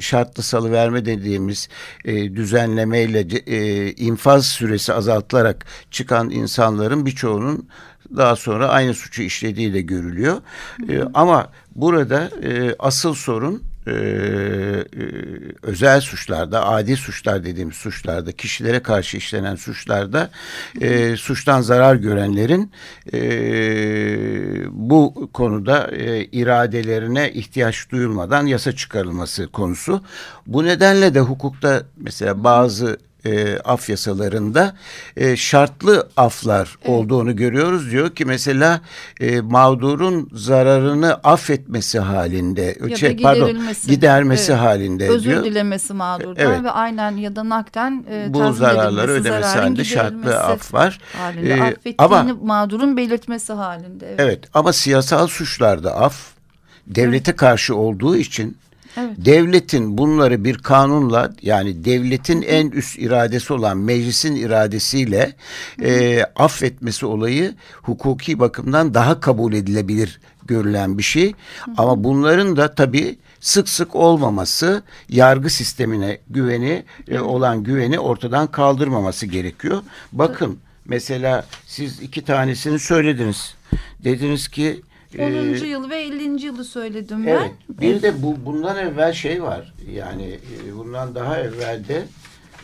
Speaker 2: şartlı salı verme dediğimiz e, düzenlemeyle e, infaz süresi azaltılarak çıkan insanların birçoğunun daha sonra aynı suçu işlediği de görülüyor. E, ama burada e, asıl sorun e, e, özel suçlarda, adi suçlar dediğimiz suçlarda, kişilere karşı işlenen suçlarda e, suçtan zarar görenlerin e, bu konuda e, iradelerine ihtiyaç duyulmadan yasa çıkarılması konusu. Bu nedenle de hukukta mesela bazı e, af yasalarında e, şartlı aflar evet. olduğunu görüyoruz. Diyor ki mesela e, mağdurun zararını affetmesi halinde, ya şey, pardon gidermesi evet. halinde
Speaker 3: Özür
Speaker 2: diyor.
Speaker 3: dilemesi mağdurdan evet. ve aynen ya da nakden e,
Speaker 2: bu zararları ödemesi halinde şartlı af var.
Speaker 3: Halinde, affettiğini ama, mağdurun belirtmesi halinde.
Speaker 2: Evet. evet ama siyasal suçlarda af devlete evet. karşı olduğu için Evet. Devletin bunları bir kanunla yani devletin en üst iradesi olan meclisin iradesiyle e, affetmesi olayı hukuki bakımdan daha kabul edilebilir görülen bir şey. Hı. Ama bunların da tabii sık sık olmaması yargı sistemine güveni e, olan güveni ortadan kaldırmaması gerekiyor. Bakın mesela siz iki tanesini söylediniz. Dediniz ki
Speaker 3: 10. Ee, yıl ve 50. yılı söyledim ben. Evet.
Speaker 2: Bir de bu bundan evvel şey var. Yani e, bundan daha evvel de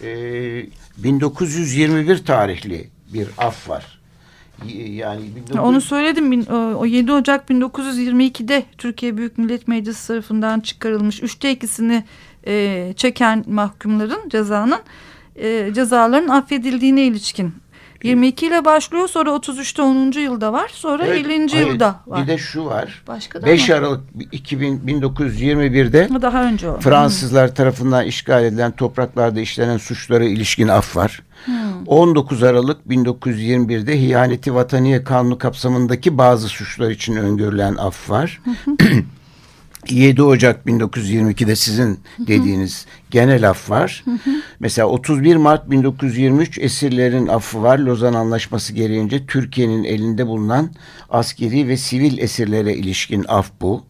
Speaker 2: e, 1921 tarihli bir af var.
Speaker 3: Yani 19... onu söyledim. O 7 Ocak 1922'de Türkiye Büyük Millet Meclisi tarafından çıkarılmış. Üçte ikisini e, çeken mahkumların cezanın e, cezaların affedildiğine ilişkin 22 ile başlıyor sonra 33'te 10. yılda var sonra evet, 50. Hayır, yılda var.
Speaker 2: Bir de şu var. Başka da 5 mı? Aralık 2000, 1921'de
Speaker 3: daha önce o.
Speaker 2: Fransızlar hmm. tarafından işgal edilen topraklarda işlenen suçlara ilişkin af var. Hmm. 19 Aralık 1921'de hiyaneti vataniye kanunu kapsamındaki bazı suçlar için öngörülen af var. 7 Ocak 1922'de sizin dediğiniz genel af var. Mesela 31 Mart 1923 esirlerin affı var. Lozan Anlaşması gereğince Türkiye'nin elinde bulunan askeri ve sivil esirlere ilişkin af bu.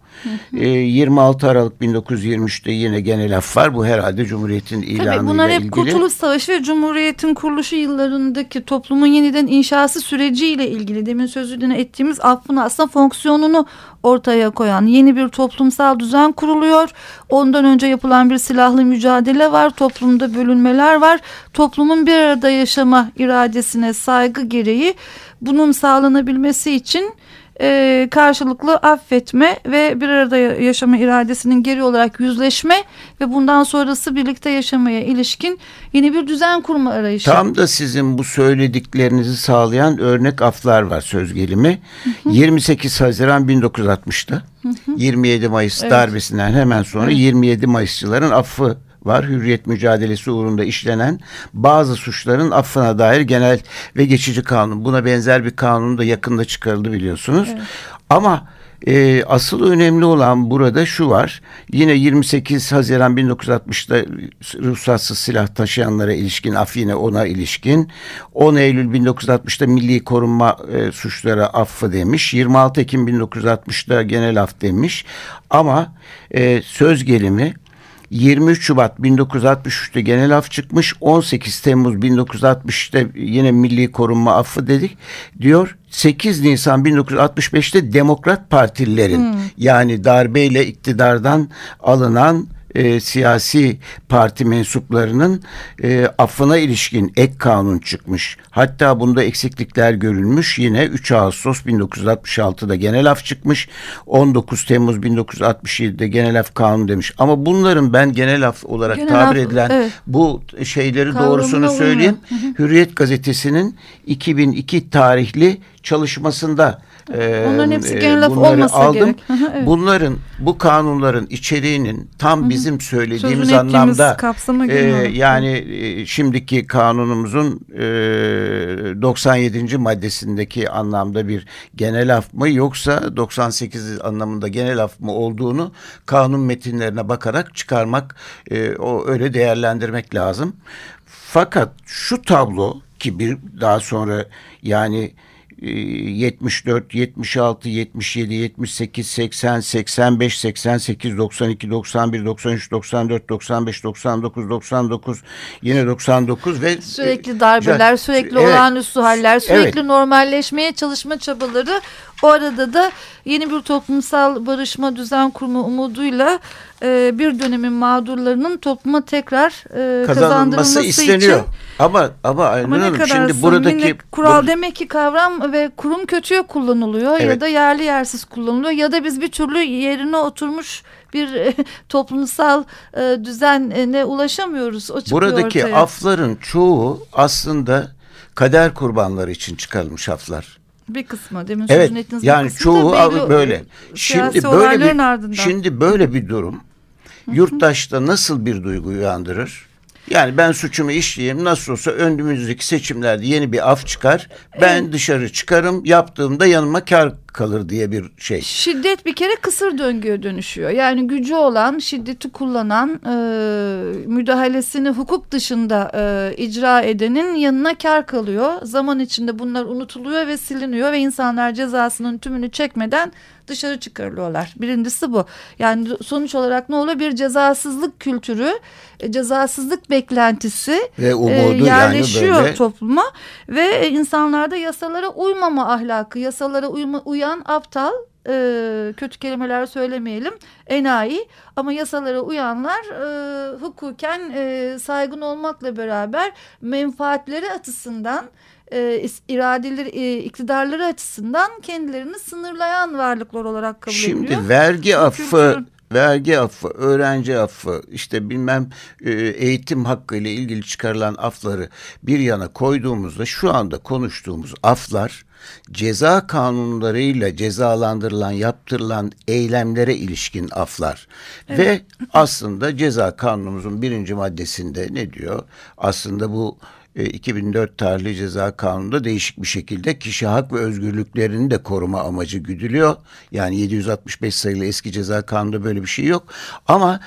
Speaker 2: E, ee, 26 Aralık 1923'te yine genel af var. Bu herhalde Cumhuriyet'in ilanıyla ilgili. Tabii bunlar hep ilgili.
Speaker 3: Kurtuluş Savaşı ve Cumhuriyet'in kuruluşu yıllarındaki toplumun yeniden inşası süreciyle ilgili. Demin sözünü ettiğimiz affın aslında fonksiyonunu ortaya koyan yeni bir toplumsal düzen kuruluyor. Ondan önce yapılan bir silahlı mücadele var. Toplumda bölünmeler var. Toplumun bir arada yaşama iradesine saygı gereği bunun sağlanabilmesi için e, karşılıklı affetme ve bir arada yaşama iradesinin geri olarak yüzleşme ve bundan sonrası birlikte yaşamaya ilişkin yeni bir düzen kurma arayışı.
Speaker 2: Tam da sizin bu söylediklerinizi sağlayan örnek aflar var söz gelimi. Hı hı. 28 Haziran 1960'ta 27 Mayıs evet. darbesinden hemen sonra evet. 27 Mayısçıların affı var. Hürriyet mücadelesi uğrunda işlenen bazı suçların affına dair genel ve geçici kanun. Buna benzer bir kanun da yakında çıkarıldı biliyorsunuz. Evet. Ama e, asıl önemli olan burada şu var. Yine 28 Haziran 1960'da ruhsatsız silah taşıyanlara ilişkin af yine ona ilişkin. 10 Eylül 1960'da milli korunma e, suçları affı demiş. 26 Ekim 1960'da genel af demiş. Ama e, söz gelimi 23 Şubat 1963'te genel af çıkmış. 18 Temmuz 1960'te yine milli korunma affı dedik. Diyor 8 Nisan 1965'te Demokrat Partililerin hmm. yani darbeyle iktidardan alınan e, siyasi parti mensuplarının e, affına ilişkin ek kanun çıkmış. Hatta bunda eksiklikler görülmüş. Yine 3 Ağustos 1966'da genel af çıkmış. 19 Temmuz 1967'de genel af kanun demiş. Ama bunların ben genel af olarak genel tabir af, edilen evet. bu şeyleri Kavramına doğrusunu söyleyeyim. Hürriyet gazetesinin 2002 tarihli çalışmasında
Speaker 3: e, Onların hepsi e, genel laf olmasa aldım. gerek.
Speaker 2: evet. Bunların bu kanunların içeriğinin tam bizim söylediğimiz Sözünü anlamda e, yani e, şimdiki kanunumuzun e, 97. maddesindeki anlamda bir genel af mı yoksa 98 anlamında genel af mı olduğunu kanun metinlerine bakarak çıkarmak e, o öyle değerlendirmek lazım. Fakat şu tablo ki bir daha sonra yani 74, 76, 77, 78, 80, 85, 88, 92, 91, 93, 94, 95, 99, 99, yine 99 ve
Speaker 3: sürekli darbeler, sürekli evet, olağanüstü haller, sürekli evet. normalleşmeye çalışma çabaları o arada da yeni bir toplumsal barışma düzen kurma umuduyla e, bir dönemin mağdurlarının topluma tekrar e, kazandırılması isteniyor. için
Speaker 2: ama ama ama Hanım şimdi buradaki
Speaker 3: kural bu... demek ki kavram ve kurum kötüye kullanılıyor evet. ya da yerli yersiz kullanılıyor ya da biz bir türlü yerine oturmuş bir e, toplumsal e, düzene ulaşamıyoruz. O
Speaker 2: Buradaki
Speaker 3: ortaya.
Speaker 2: afların çoğu aslında kader kurbanları için çıkarılmış aflar.
Speaker 3: Bir kısmı demin
Speaker 2: evet, yani çoğu böyle. Şimdi böyle bir ardından. şimdi böyle bir durum yurttaşta nasıl bir duygu uyandırır? Yani ben suçumu işleyeyim nasıl olsa önümüzdeki seçimlerde yeni bir af çıkar. Ben evet. dışarı çıkarım yaptığımda yanıma kar kalır diye bir şey.
Speaker 3: Şiddet bir kere kısır döngüye dönüşüyor. Yani gücü olan, şiddeti kullanan, e, müdahalesini hukuk dışında e, icra edenin yanına kar kalıyor. Zaman içinde bunlar unutuluyor ve siliniyor ve insanlar cezasının tümünü çekmeden dışarı çıkarılıyorlar. Birincisi bu. Yani sonuç olarak ne oluyor? Bir cezasızlık kültürü, e, cezasızlık beklentisi ve umudu e, yerleşiyor yani böyle. topluma ve insanlarda yasalara uymama ahlakı, yasalara uyma, uyan aptal e, kötü kelimeler söylemeyelim enayi ama yasalara uyanlar e, hukuken e, saygın olmakla beraber menfaatleri açısından e, iradeleri, e, iktidarları açısından kendilerini sınırlayan varlıklar olarak kabul
Speaker 2: Şimdi
Speaker 3: ediliyor.
Speaker 2: Şimdi vergi affı vergi affı, öğrenci affı, işte bilmem e, eğitim hakkı ile ilgili çıkarılan afları bir yana koyduğumuzda şu anda konuştuğumuz aflar ceza kanunlarıyla cezalandırılan, yaptırılan eylemlere ilişkin aflar. Evet. Ve aslında ceza kanunumuzun birinci maddesinde ne diyor? Aslında bu 2004 e, tarihli ceza kanununda değişik bir şekilde kişi hak ve özgürlüklerini de koruma amacı güdülüyor. Yani 765 sayılı eski ceza kanununda böyle bir şey yok. Ama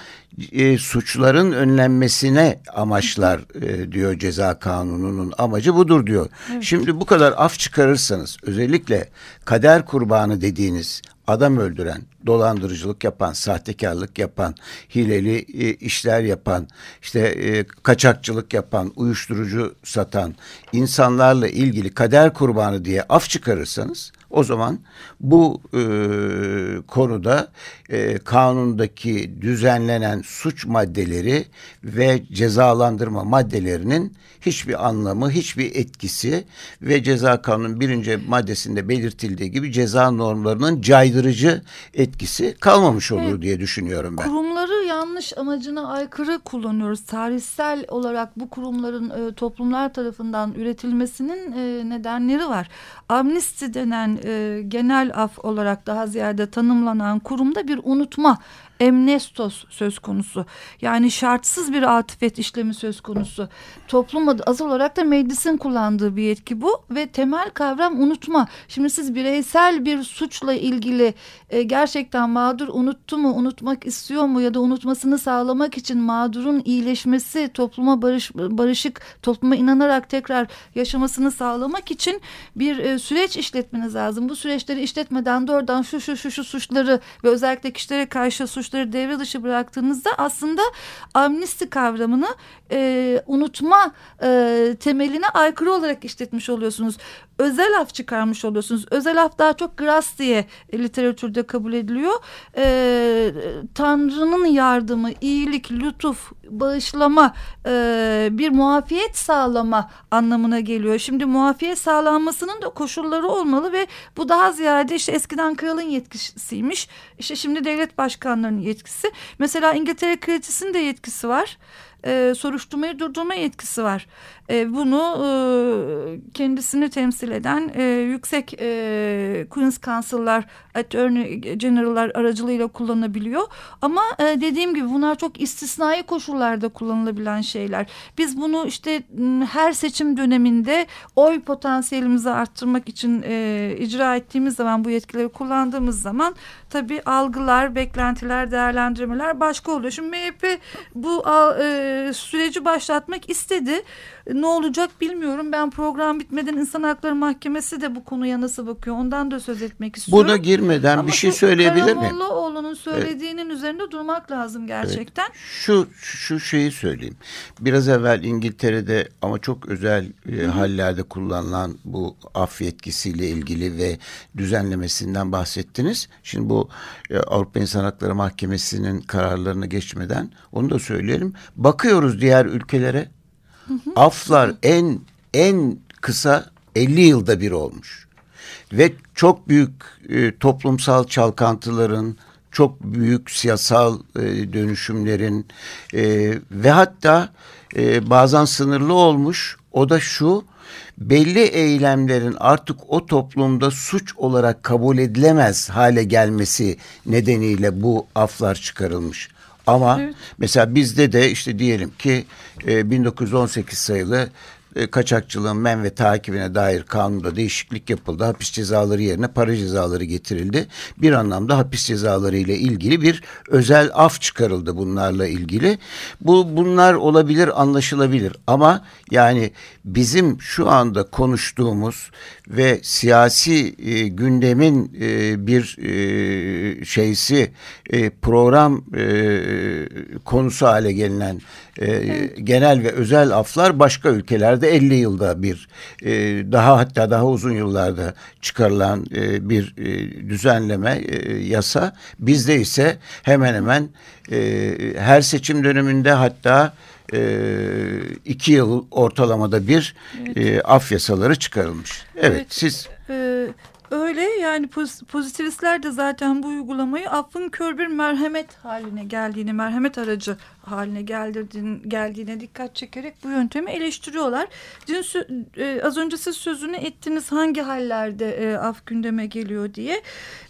Speaker 2: e, suçların önlenmesine amaçlar e, diyor ceza kanununun amacı budur diyor. Evet. Şimdi bu kadar af çıkarırsanız özellikle kader kurbanı dediğiniz adam öldüren, dolandırıcılık yapan, sahtekarlık yapan, hileli e, işler yapan, işte e, kaçakçılık yapan, uyuşturucu satan insanlarla ilgili kader kurbanı diye af çıkarırsanız o zaman bu e, konuda e, kanundaki düzenlenen suç maddeleri ve cezalandırma maddelerinin hiçbir anlamı, hiçbir etkisi ve ceza kanunun birinci maddesinde belirtildiği gibi ceza normlarının caydırıcı etkisi kalmamış olur evet. diye düşünüyorum ben.
Speaker 3: Kurumları yanlış amacına aykırı kullanıyoruz. Tarihsel olarak bu kurumların e, toplumlar tarafından üretilmesinin e, nedenleri var. Amnisti denen e, genel af olarak daha ziyade tanımlanan kurumda bir unutma emnestos söz konusu. Yani şartsız bir atıfet işlemi söz konusu. Toplum az olarak da meclisin kullandığı bir yetki bu ve temel kavram unutma. Şimdi siz bireysel bir suçla ilgili e, gerçekten mağdur unuttu mu, unutmak istiyor mu ya da unutmasını sağlamak için mağdurun iyileşmesi, topluma barış, barışık, topluma inanarak tekrar yaşamasını sağlamak için bir e, süreç işletmeniz lazım. Bu süreçleri işletmeden doğrudan şu şu şu şu suçları ve özellikle kişilere karşı suç suçları devre dışı bıraktığınızda aslında amnisti kavramını e, unutma e, temeline aykırı olarak işletmiş oluyorsunuz. Özel af çıkarmış oluyorsunuz. Özel af daha çok gras diye literatürde kabul ediliyor. E, Tanrı'nın yardımı, iyilik, lütuf, bağışlama, e, bir muafiyet sağlama anlamına geliyor. Şimdi muafiyet sağlanmasının da koşulları olmalı ve bu daha ziyade işte eskiden kralın yetkisiymiş. İşte şimdi devlet başkanlarının yetkisi. Mesela İngiltere kraliçesinin de yetkisi var e, soruşturmayı durdurma yetkisi var. E, bunu e, kendisini temsil eden e, yüksek e, Queen's Council'lar, Attorney General'lar aracılığıyla kullanabiliyor. Ama e, dediğim gibi bunlar çok istisnai koşullarda kullanılabilen şeyler. Biz bunu işte her seçim döneminde oy potansiyelimizi arttırmak için e, icra ettiğimiz zaman bu yetkileri kullandığımız zaman tabii algılar, beklentiler, değerlendirmeler başka oluyor. Şimdi MHP bu e, süreci başlatmak istedi. Ne olacak bilmiyorum. Ben program bitmeden İnsan Hakları Mahkemesi de bu konuya nasıl bakıyor ondan da söz etmek istiyorum.
Speaker 2: Buna girmeden Ama bir şey söyleyebilir miyim?
Speaker 3: Karamollaoğlu'nun söylediğinin evet. üzerinde durmak lazım gerçekten. Evet.
Speaker 2: Şu şu şeyi söyleyeyim. Biraz evvel İngiltere'de ama çok özel e, hallerde kullanılan bu af yetkisiyle ilgili ve düzenlemesinden bahsettiniz. Şimdi bu e, Avrupa İnsan Hakları Mahkemesi'nin kararlarını geçmeden onu da söyleyelim. Bakıyoruz diğer ülkelere Aflar en en kısa 50 yılda bir olmuş. Ve çok büyük e, toplumsal çalkantıların, çok büyük siyasal e, dönüşümlerin e, ve hatta e, bazen sınırlı olmuş. O da şu, belli eylemlerin artık o toplumda suç olarak kabul edilemez hale gelmesi nedeniyle bu aflar çıkarılmış. Ama evet. mesela bizde de işte diyelim ki e, 1918 sayılı e, kaçakçılığın men ve takibine dair kanunda değişiklik yapıldı. Hapis cezaları yerine para cezaları getirildi. Bir anlamda hapis cezaları ile ilgili bir özel af çıkarıldı bunlarla ilgili. Bu bunlar olabilir, anlaşılabilir ama yani bizim şu anda konuştuğumuz ve siyasi e, gündemin e, bir e, şeysi e, program e, konusu hale gelinen e, genel ve özel aflar başka ülkelerde 50 yılda bir e, daha hatta daha uzun yıllarda çıkarılan e, bir e, düzenleme e, yasa bizde ise hemen hemen e, her seçim döneminde hatta e, iki yıl ortalamada bir evet. e, af yasaları çıkarılmış. Evet, evet siz...
Speaker 3: E, Öyle yani pozitivistler de zaten bu uygulamayı affın kör bir merhamet haline geldiğini, merhamet aracı haline geldiğine dikkat çekerek bu yöntemi eleştiriyorlar. Dün e, az önce siz sözünü ettiniz hangi hallerde e, af gündeme geliyor diye.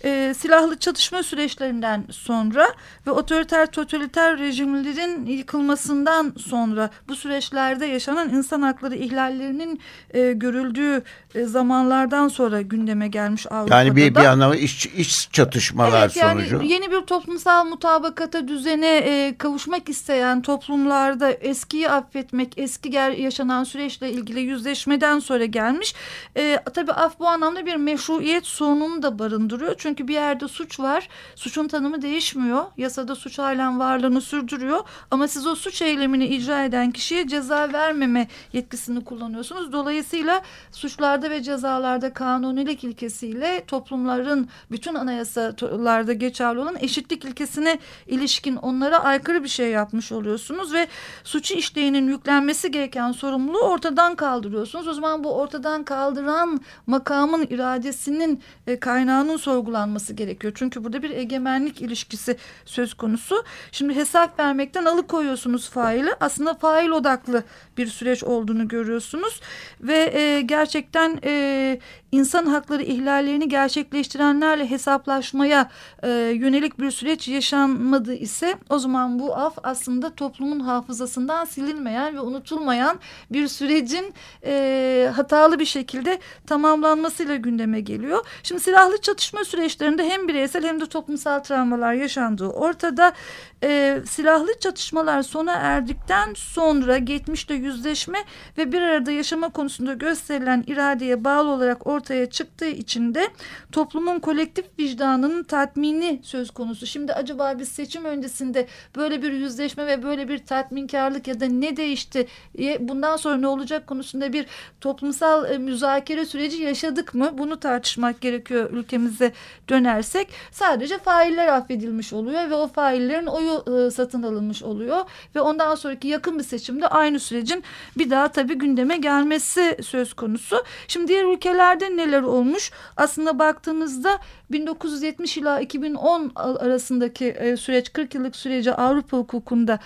Speaker 3: E, silahlı çatışma süreçlerinden sonra ve otoriter totaliter rejimlerin yıkılmasından sonra bu süreçlerde yaşanan insan hakları ihlallerinin e, görüldüğü e, zamanlardan sonra gündeme gelmiş Avrupa'da.
Speaker 2: Yani bir, bir anlamda iç, iç çatışmalar evet, yani sonucu.
Speaker 3: Yeni bir toplumsal mutabakata düzene e, kavuşmak isteyen toplumlarda eskiyi affetmek, eski yaşanan süreçle ilgili yüzleşmeden sonra gelmiş. E, tabii af bu anlamda bir meşruiyet sorununu da barındırıyor. Çünkü bir yerde suç var. Suçun tanımı değişmiyor. Yasada suç halen varlığını sürdürüyor. Ama siz o suç eylemini icra eden kişiye ceza vermeme yetkisini kullanıyorsunuz. Dolayısıyla suçlarda ve cezalarda kanunilik ilkesiyle toplumların bütün anayasalarda geçerli olan eşitlik ilkesine ilişkin onlara aykırı bir şey yapmış oluyorsunuz ve suçu işleyenin yüklenmesi gereken sorumluluğu ortadan kaldırıyorsunuz. O zaman bu ortadan kaldıran makamın iradesinin e, kaynağının sorgulanması gerekiyor. Çünkü burada bir egemenlik ilişkisi söz konusu. Şimdi hesap vermekten alıkoyuyorsunuz faili. Aslında fail odaklı bir süreç olduğunu görüyorsunuz ve e, gerçekten e, insan hakları ihlallerini gerçekleştirenlerle hesaplaşmaya e, yönelik bir süreç yaşanmadı ise o zaman bu af aslında toplumun hafızasından silinmeyen ve unutulmayan bir sürecin e, hatalı bir şekilde tamamlanmasıyla gündeme geliyor. Şimdi silahlı çatışma süreçlerinde hem bireysel hem de toplumsal travmalar yaşandığı ortada e, silahlı çatışmalar sona erdikten sonra geçmişte yüzleşme ve bir arada yaşama konusunda gösterilen iradeye bağlı olarak ortaya çıktığı için de toplumun kolektif vicdanının tatmini söz konusu. Şimdi acaba biz seçim öncesinde böyle bir yüzleşme ve böyle bir tatminkarlık ya da ne değişti bundan sonra ne olacak konusunda bir toplumsal e, müzakere süreci yaşadık mı? Bunu tartışmak gerekiyor ülkemize dönersek. Sadece failler affedilmiş oluyor ve o faillerin oyu e, satın alınmış oluyor ve ondan sonraki yakın bir seçimde aynı sürecin bir daha tabii gündeme gelmesi söz konusu. Şimdi diğer ülkelerde neler olmuş? Aslında baktığınızda 1970 ila 2010 arasındaki e, süreç 40 yıllık süreci Avrupa hukukunda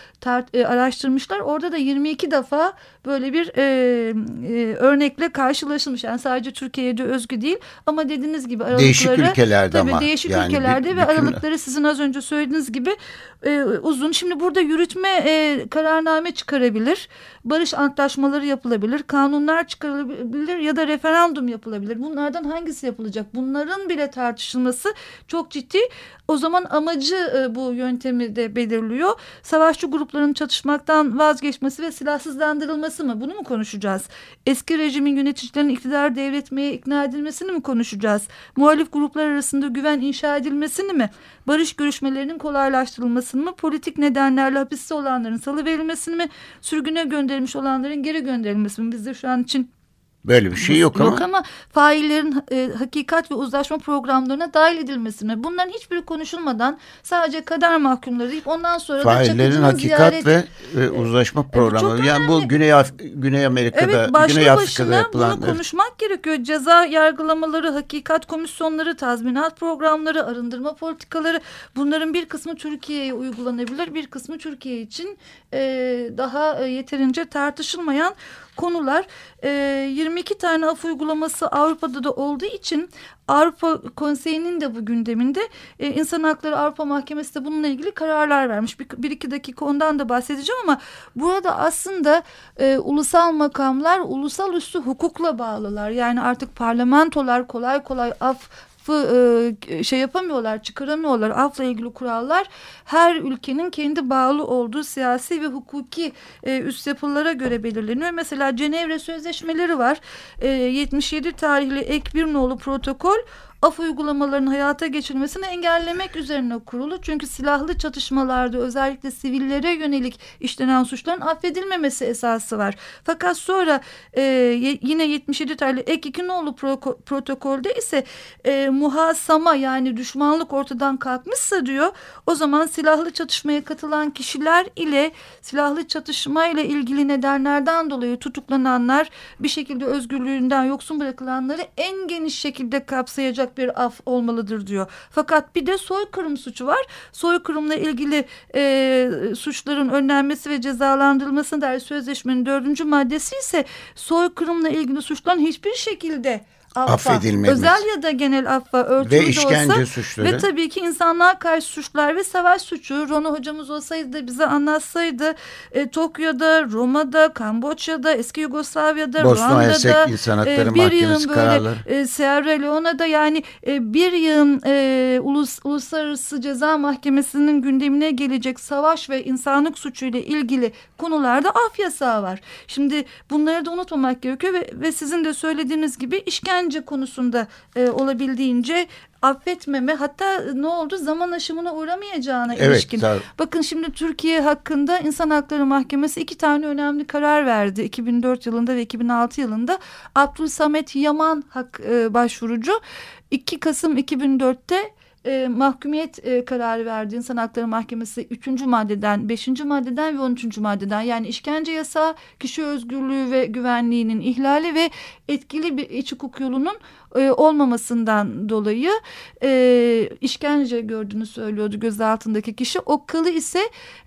Speaker 3: e, araştırmışlar. Orada da 22 defa böyle bir e, e, örnekle karşılaşılmış. Yani sadece Türkiye'de özgü değil ama dediğiniz gibi aralıkları
Speaker 2: değişik ülkelerde
Speaker 3: tabii
Speaker 2: ama
Speaker 3: değişik yani ülkelerde bir, ve bütün... aralıkları sizin az önce söylediğiniz gibi e, uzun. Şimdi burada yürütme e, kararname çıkarabilir, barış antlaşmaları yapılabilir, kanunlar çıkarılabilir ya da referandum yapılabilir. Bunlardan hangisi yapılacak? Bunların bile tartışılması çok ciddi. O zaman amacı e, bu yöntemi de belirliyor. Savaşçı grupların çatışmaktan vazgeçmesi ve silahsızlandırılması mı? Bunu mu konuşacağız? Eski rejimin yöneticilerinin iktidar devretmeye ikna edilmesini mi konuşacağız? Muhalif gruplar arasında güven inşa edilmesini mi? Barış görüşmelerinin kolaylaştırılmasını mı? Politik nedenlerle hapiste olanların salı verilmesini mi? Sürgüne gönderilmiş olanların geri gönderilmesini mi? Biz de şu an için
Speaker 2: Böyle bir şey yok, yok ama.
Speaker 3: Yok ama faillerin e, hakikat ve uzlaşma programlarına dahil edilmesine. Bunların hiçbiri konuşulmadan sadece kader mahkumları deyip ondan sonra
Speaker 2: faillerin hakikat ziyaret... ve e, uzlaşma programları. E, yani bu Güney Af Güney Amerika'da,
Speaker 3: evet,
Speaker 2: Güney Afrika'da
Speaker 3: yapılan. Bunu konuşmak gerekiyor. Ceza yargılamaları, hakikat komisyonları, tazminat programları, arındırma politikaları bunların bir kısmı Türkiye'ye uygulanabilir. Bir kısmı Türkiye için e, daha e, yeterince tartışılmayan konular. E, 22 tane af uygulaması Avrupa'da da olduğu için Avrupa Konseyi'nin de bu gündeminde e, İnsan Hakları Avrupa Mahkemesi de bununla ilgili kararlar vermiş. Bir, bir iki dakika ondan da bahsedeceğim ama burada aslında e, ulusal makamlar ulusal üstü hukukla bağlılar. Yani artık parlamentolar kolay kolay af e, şey yapamıyorlar, çıkaramıyorlar. Afla ilgili kurallar her ülkenin kendi bağlı olduğu siyasi ve hukuki e, üst yapılara göre belirleniyor. Mesela Cenevre Sözleşmeleri var. E, 77 tarihli ek bir nolu protokol af uygulamalarının hayata geçirilmesini engellemek üzerine kurulu. Çünkü silahlı çatışmalarda özellikle sivillere yönelik işlenen suçların affedilmemesi esası var. Fakat sonra e, yine 77 tarihli ek 2 nolu pro protokolde ise e, muhasama yani düşmanlık ortadan kalkmışsa diyor o zaman silahlı çatışmaya katılan kişiler ile silahlı çatışma ile ilgili nedenlerden dolayı tutuklananlar bir şekilde özgürlüğünden yoksun bırakılanları en geniş şekilde kapsayacak bir af olmalıdır diyor. Fakat bir de soykırım suçu var. Soykırımla ilgili e, suçların önlenmesi ve cezalandırılmasına dair sözleşmenin dördüncü maddesi ise soykırımla ilgili suçların hiçbir şekilde affa, affedilmemiz. Özel ya da genel affa örtülü
Speaker 2: ve işkence olsa, suçları.
Speaker 3: Ve tabii ki insanlığa karşı suçlar ve savaş suçu. Rono hocamız olsaydı da bize anlatsaydı e, Tokyo'da, Roma'da, Kamboçya'da, eski Yugoslavya'da, Bosna Ruanda'da
Speaker 2: e, bir yığın böyle
Speaker 3: e, Sierra Leone'da yani e, bir yığın e, ulus, uluslararası ceza mahkemesinin gündemine gelecek savaş ve insanlık suçuyla ilgili konularda af yasağı var. Şimdi bunları da unutmamak gerekiyor ve, ve sizin de söylediğiniz gibi işkence işkence konusunda e, olabildiğince affetmeme hatta ne oldu zaman aşımına uğramayacağına evet, ilişkin. Tabii. Bakın şimdi Türkiye hakkında İnsan Hakları Mahkemesi iki tane önemli karar verdi. 2004 yılında ve 2006 yılında Abdülsamet Yaman hak e, başvurucu 2 Kasım 2004'te e, mahkumiyet e, kararı verdi İnsan Hakları Mahkemesi 3. maddeden, 5. maddeden ve 13. maddeden yani işkence yasağı, kişi özgürlüğü ve güvenliğinin ihlali ve etkili bir iç hukuk yolunun e, olmamasından dolayı e, işkence gördüğünü söylüyordu gözaltındaki kişi. O kılı ise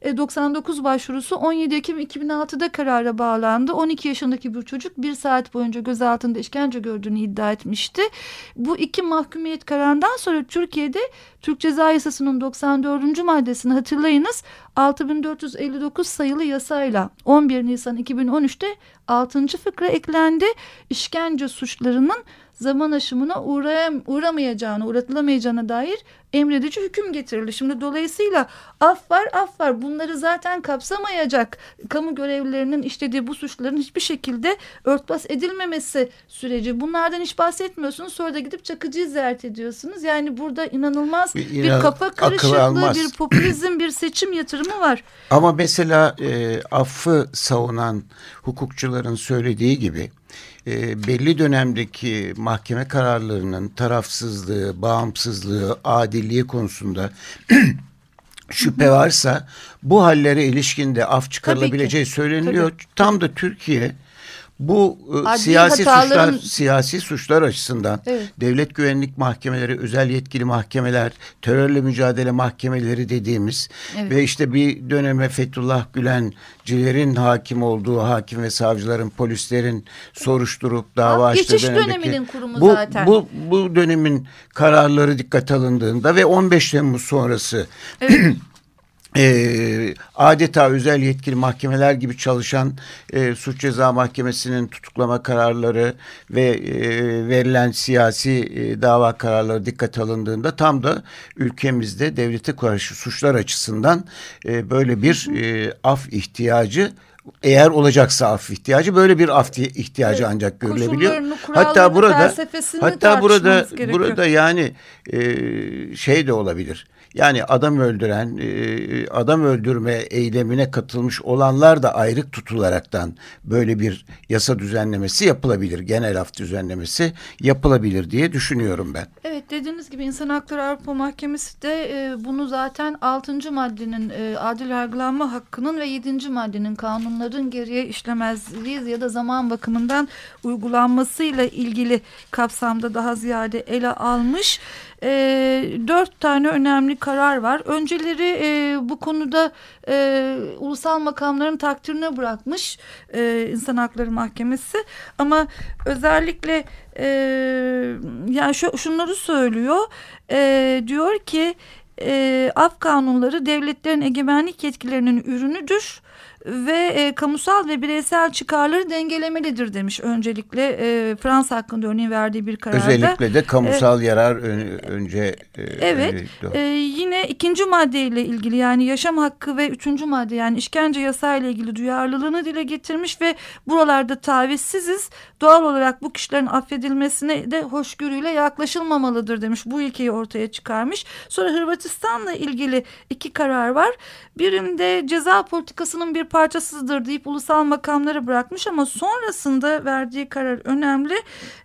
Speaker 3: e, 99 başvurusu 17 Ekim 2006'da karara bağlandı. 12 yaşındaki bir çocuk bir saat boyunca gözaltında işkence gördüğünü iddia etmişti. Bu iki mahkumiyet kararından sonra Türkiye'de Türk Ceza Yasası'nın 94. maddesini hatırlayınız 6459 sayılı yasayla 11 Nisan 2013'te 6. fıkra eklendi. İşkence suçlarının zaman aşımına uğrayam, uğramayacağını, uğratılamayacağına dair emredici hüküm getirildi. Şimdi dolayısıyla af var, af var. Bunları zaten kapsamayacak kamu görevlilerinin işlediği bu suçların hiçbir şekilde örtbas edilmemesi süreci. Bunlardan hiç bahsetmiyorsunuz. Sonra da gidip Çakıcı'yı ziyaret ediyorsunuz. Yani burada inanılmaz bir, bir kafa karışıklığı, bir popülizm, bir seçim yatırımı var.
Speaker 2: Ama mesela e, affı savunan hukukçuların söylediği gibi e, belli dönemdeki mahkeme kararlarının tarafsızlığı, bağımsızlığı, adilliği konusunda şüphe varsa bu hallere ilişkinde af çıkarılabileceği söyleniyor. Tam da Türkiye Bu e, Adli siyasi hataların... suçlar siyasi suçlar açısından evet. devlet güvenlik mahkemeleri, özel yetkili mahkemeler, terörle mücadele mahkemeleri dediğimiz evet. ve işte bir döneme Fethullah Gülencilerin hakim olduğu hakim ve savcıların, polislerin soruşturup dava açtığı
Speaker 3: Geçiş döneminin kurumu
Speaker 2: bu,
Speaker 3: zaten.
Speaker 2: Bu, bu dönemin kararları dikkat alındığında ve 15 Temmuz sonrası evet. e, adeta özel yetkili mahkemeler gibi çalışan e, suç ceza mahkemesinin tutuklama kararları ve e, verilen siyasi e, dava kararları dikkat alındığında tam da ülkemizde devlete karşı suçlar açısından e, böyle bir e, af ihtiyacı eğer olacaksa af ihtiyacı böyle bir af ihtiyacı evet, ancak görülebiliyor. Hatta burada hatta burada gerekiyor. burada yani e, şey de olabilir. Yani adam öldüren, e, adam öldürme eylemine katılmış olanlar da ayrık tutularaktan böyle bir yasa düzenlemesi yapılabilir. Genel af düzenlemesi yapılabilir diye düşünüyorum ben.
Speaker 3: Evet dediğiniz gibi İnsan Hakları Avrupa Mahkemesi de e, bunu zaten 6. maddenin e, adil yargılanma hakkının ve 7. maddenin kanunların geriye işlemezliği ya da zaman bakımından uygulanmasıyla ilgili kapsamda daha ziyade ele almış e, dört tane önemli karar var. Önceleri e, bu konuda e, ulusal makamların takdirine bırakmış e, İnsan Hakları Mahkemesi. Ama özellikle e, yani şu, şunları söylüyor. E, diyor ki e, af kanunları devletlerin egemenlik yetkilerinin ürünüdür ve e, kamusal ve bireysel çıkarları dengelemelidir demiş öncelikle e, Fransa hakkında örneğin verdiği bir kararda.
Speaker 2: Özellikle de kamusal e, yarar ön, önce.
Speaker 3: E, evet e, yine ikinci maddeyle ilgili yani yaşam hakkı ve üçüncü madde yani işkence yasayla ilgili duyarlılığını dile getirmiş ve buralarda tavizsiziz doğal olarak bu kişilerin affedilmesine de hoşgörüyle yaklaşılmamalıdır demiş bu ilkeyi ortaya çıkarmış. Sonra Hırvatistan'la ilgili iki karar var birinde ceza politikasının bir parçasıdır deyip ulusal makamları bırakmış ama sonrasında verdiği karar önemli.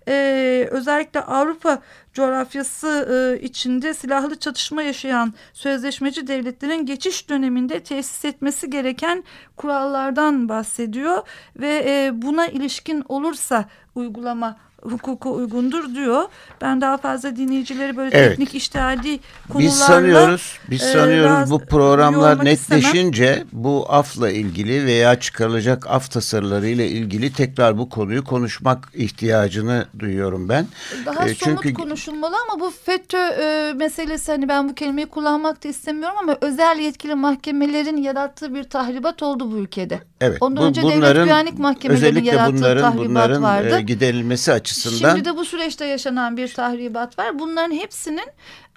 Speaker 3: Ee, özellikle Avrupa coğrafyası e, içinde silahlı çatışma yaşayan sözleşmeci devletlerin geçiş döneminde tesis etmesi gereken kurallardan bahsediyor ve e, buna ilişkin olursa uygulama hukuka uygundur diyor. Ben daha fazla dinleyicileri böyle evet. teknik iştihadi konularla
Speaker 2: Biz sanıyoruz, biz e, sanıyoruz bu programlar netleşince istemem. bu afla ilgili veya çıkarılacak af tasarıları ile ilgili tekrar bu konuyu konuşmak ihtiyacını duyuyorum ben.
Speaker 3: Daha e, somut çünkü... konuşulmalı ama bu FETÖ e, meselesi hani ben bu kelimeyi kullanmak da istemiyorum ama özel yetkili mahkemelerin yarattığı bir tahribat oldu bu ülkede.
Speaker 2: Evet.
Speaker 3: Ondan bu, önce bunların, devlet güvenlik mahkemelerinin yarattığı bunların, tahribat
Speaker 2: bunların,
Speaker 3: vardı.
Speaker 2: E, giderilmesi açısından açısından.
Speaker 3: Şimdi de bu süreçte yaşanan bir tahribat var. Bunların hepsinin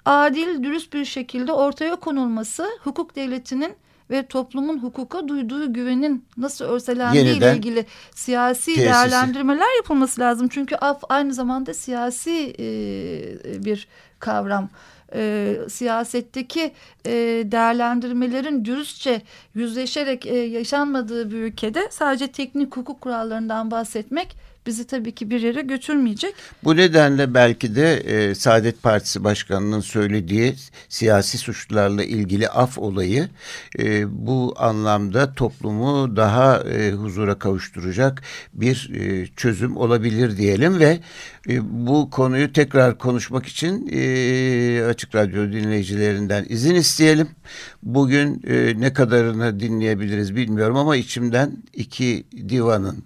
Speaker 3: adil, dürüst bir şekilde ortaya konulması hukuk devletinin ve toplumun hukuka duyduğu güvenin nasıl örselendiği ile ilgili siyasi tesisi. değerlendirmeler yapılması lazım. Çünkü af aynı zamanda siyasi e, bir kavram. E, siyasetteki e, değerlendirmelerin dürüstçe yüzleşerek e, yaşanmadığı bir ülkede sadece teknik hukuk kurallarından bahsetmek bizi tabii ki bir yere götürmeyecek.
Speaker 2: Bu nedenle belki de e, Saadet Partisi Başkanı'nın söylediği siyasi suçlarla ilgili af olayı e, bu anlamda toplumu daha e, huzura kavuşturacak bir e, çözüm olabilir diyelim ve e, bu konuyu tekrar konuşmak için e, Açık Radyo dinleyicilerinden izin isteyelim. Bugün e, ne kadarını dinleyebiliriz bilmiyorum ama içimden iki divanın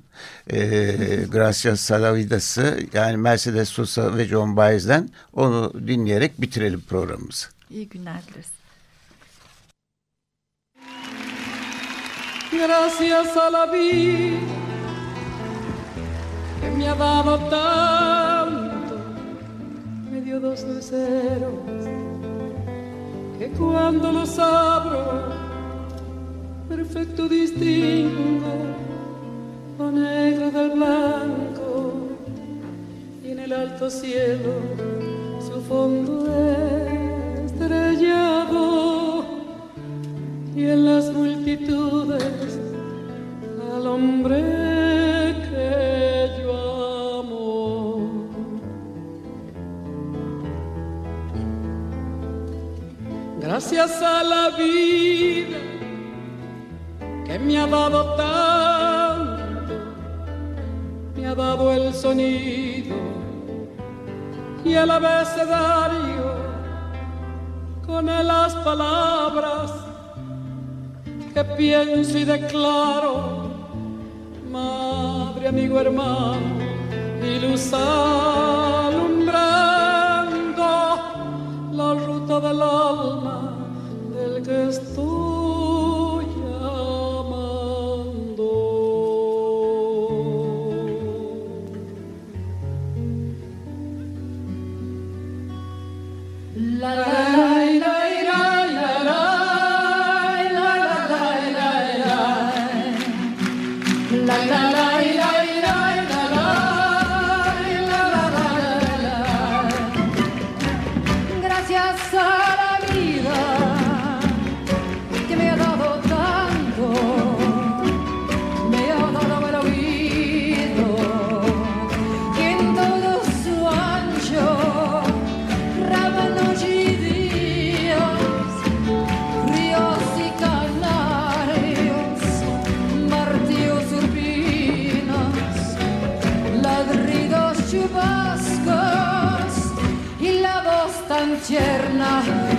Speaker 2: e, Gracias Salavidas'ı yani Mercedes Sosa ve John Baez'den onu dinleyerek bitirelim programımızı.
Speaker 3: İyi günler dileriz.
Speaker 5: Gracias a la vida que me ha dado tanto, me dio dos luceros que cuando los abro, perfecto distingo cielo su fondo estrellado el abecedario con las palabras que pienso y declaro, madre, amigo, hermano, y lucerna